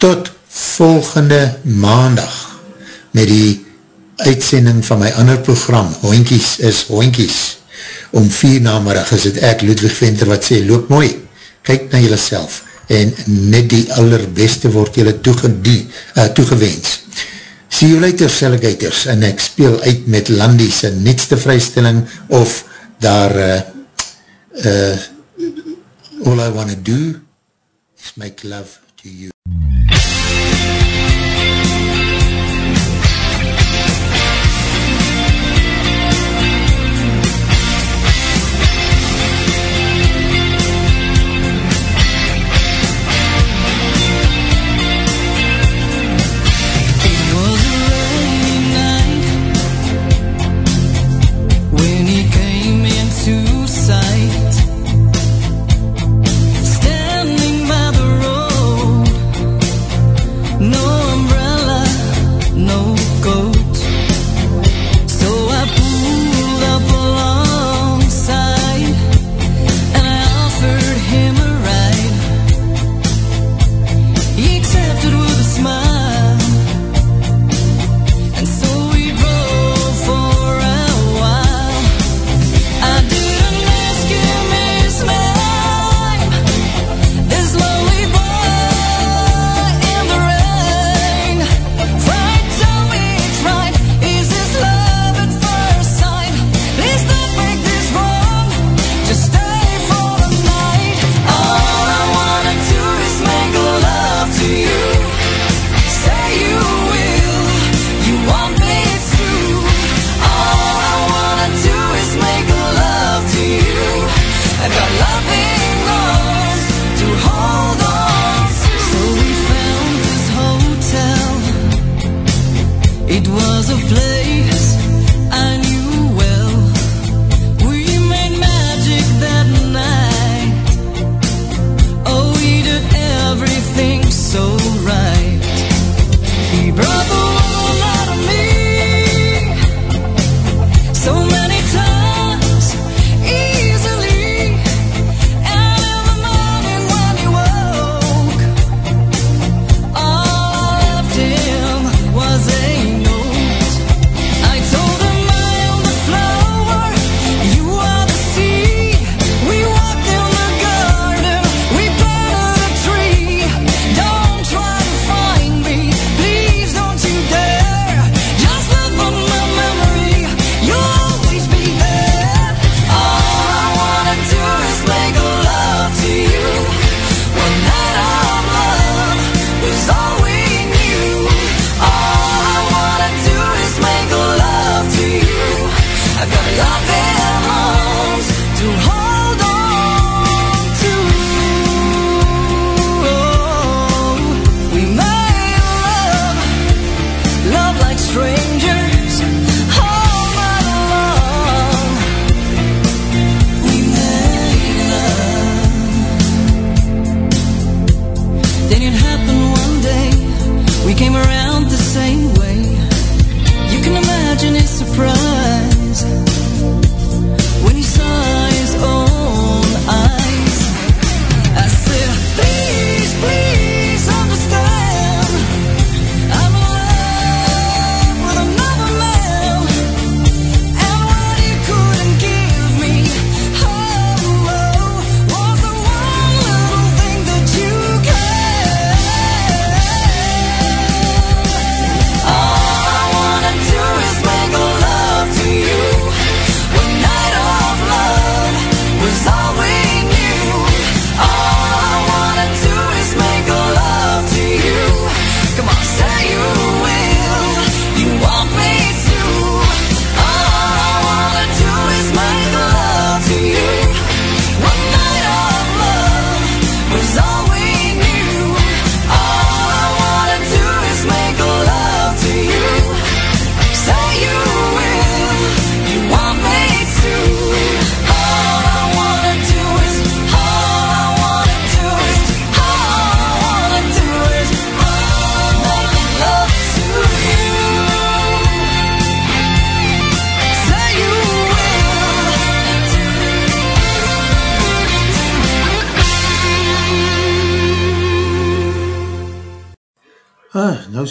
Tot volgende maandag, met die uitsending van my ander program, Hoinkies is Hoinkies, om vier namerig is het ek, Ludwig Venter, wat sê, loop mooi, kyk na jylle self, en net die allerbeste word jylle uh, toegewens. See you later, Selligators, en ek speel uit met Landies en netste vrystelling, of daar uh, uh, all I wanna do is make love to you.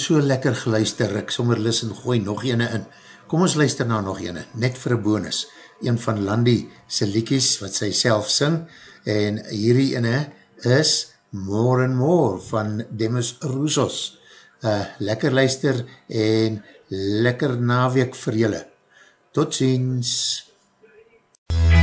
So lekker geluister, ek sommer lis en gooi nog ene in. Kom ons luister nou nog ene, net vir een bonus. Een van Landy sy liekies wat sy self sing, en hierdie ene is More and More van Demis Roussos. Uh, lekker luister en lekker naweek vir julle. Tot ziens! MUZIEK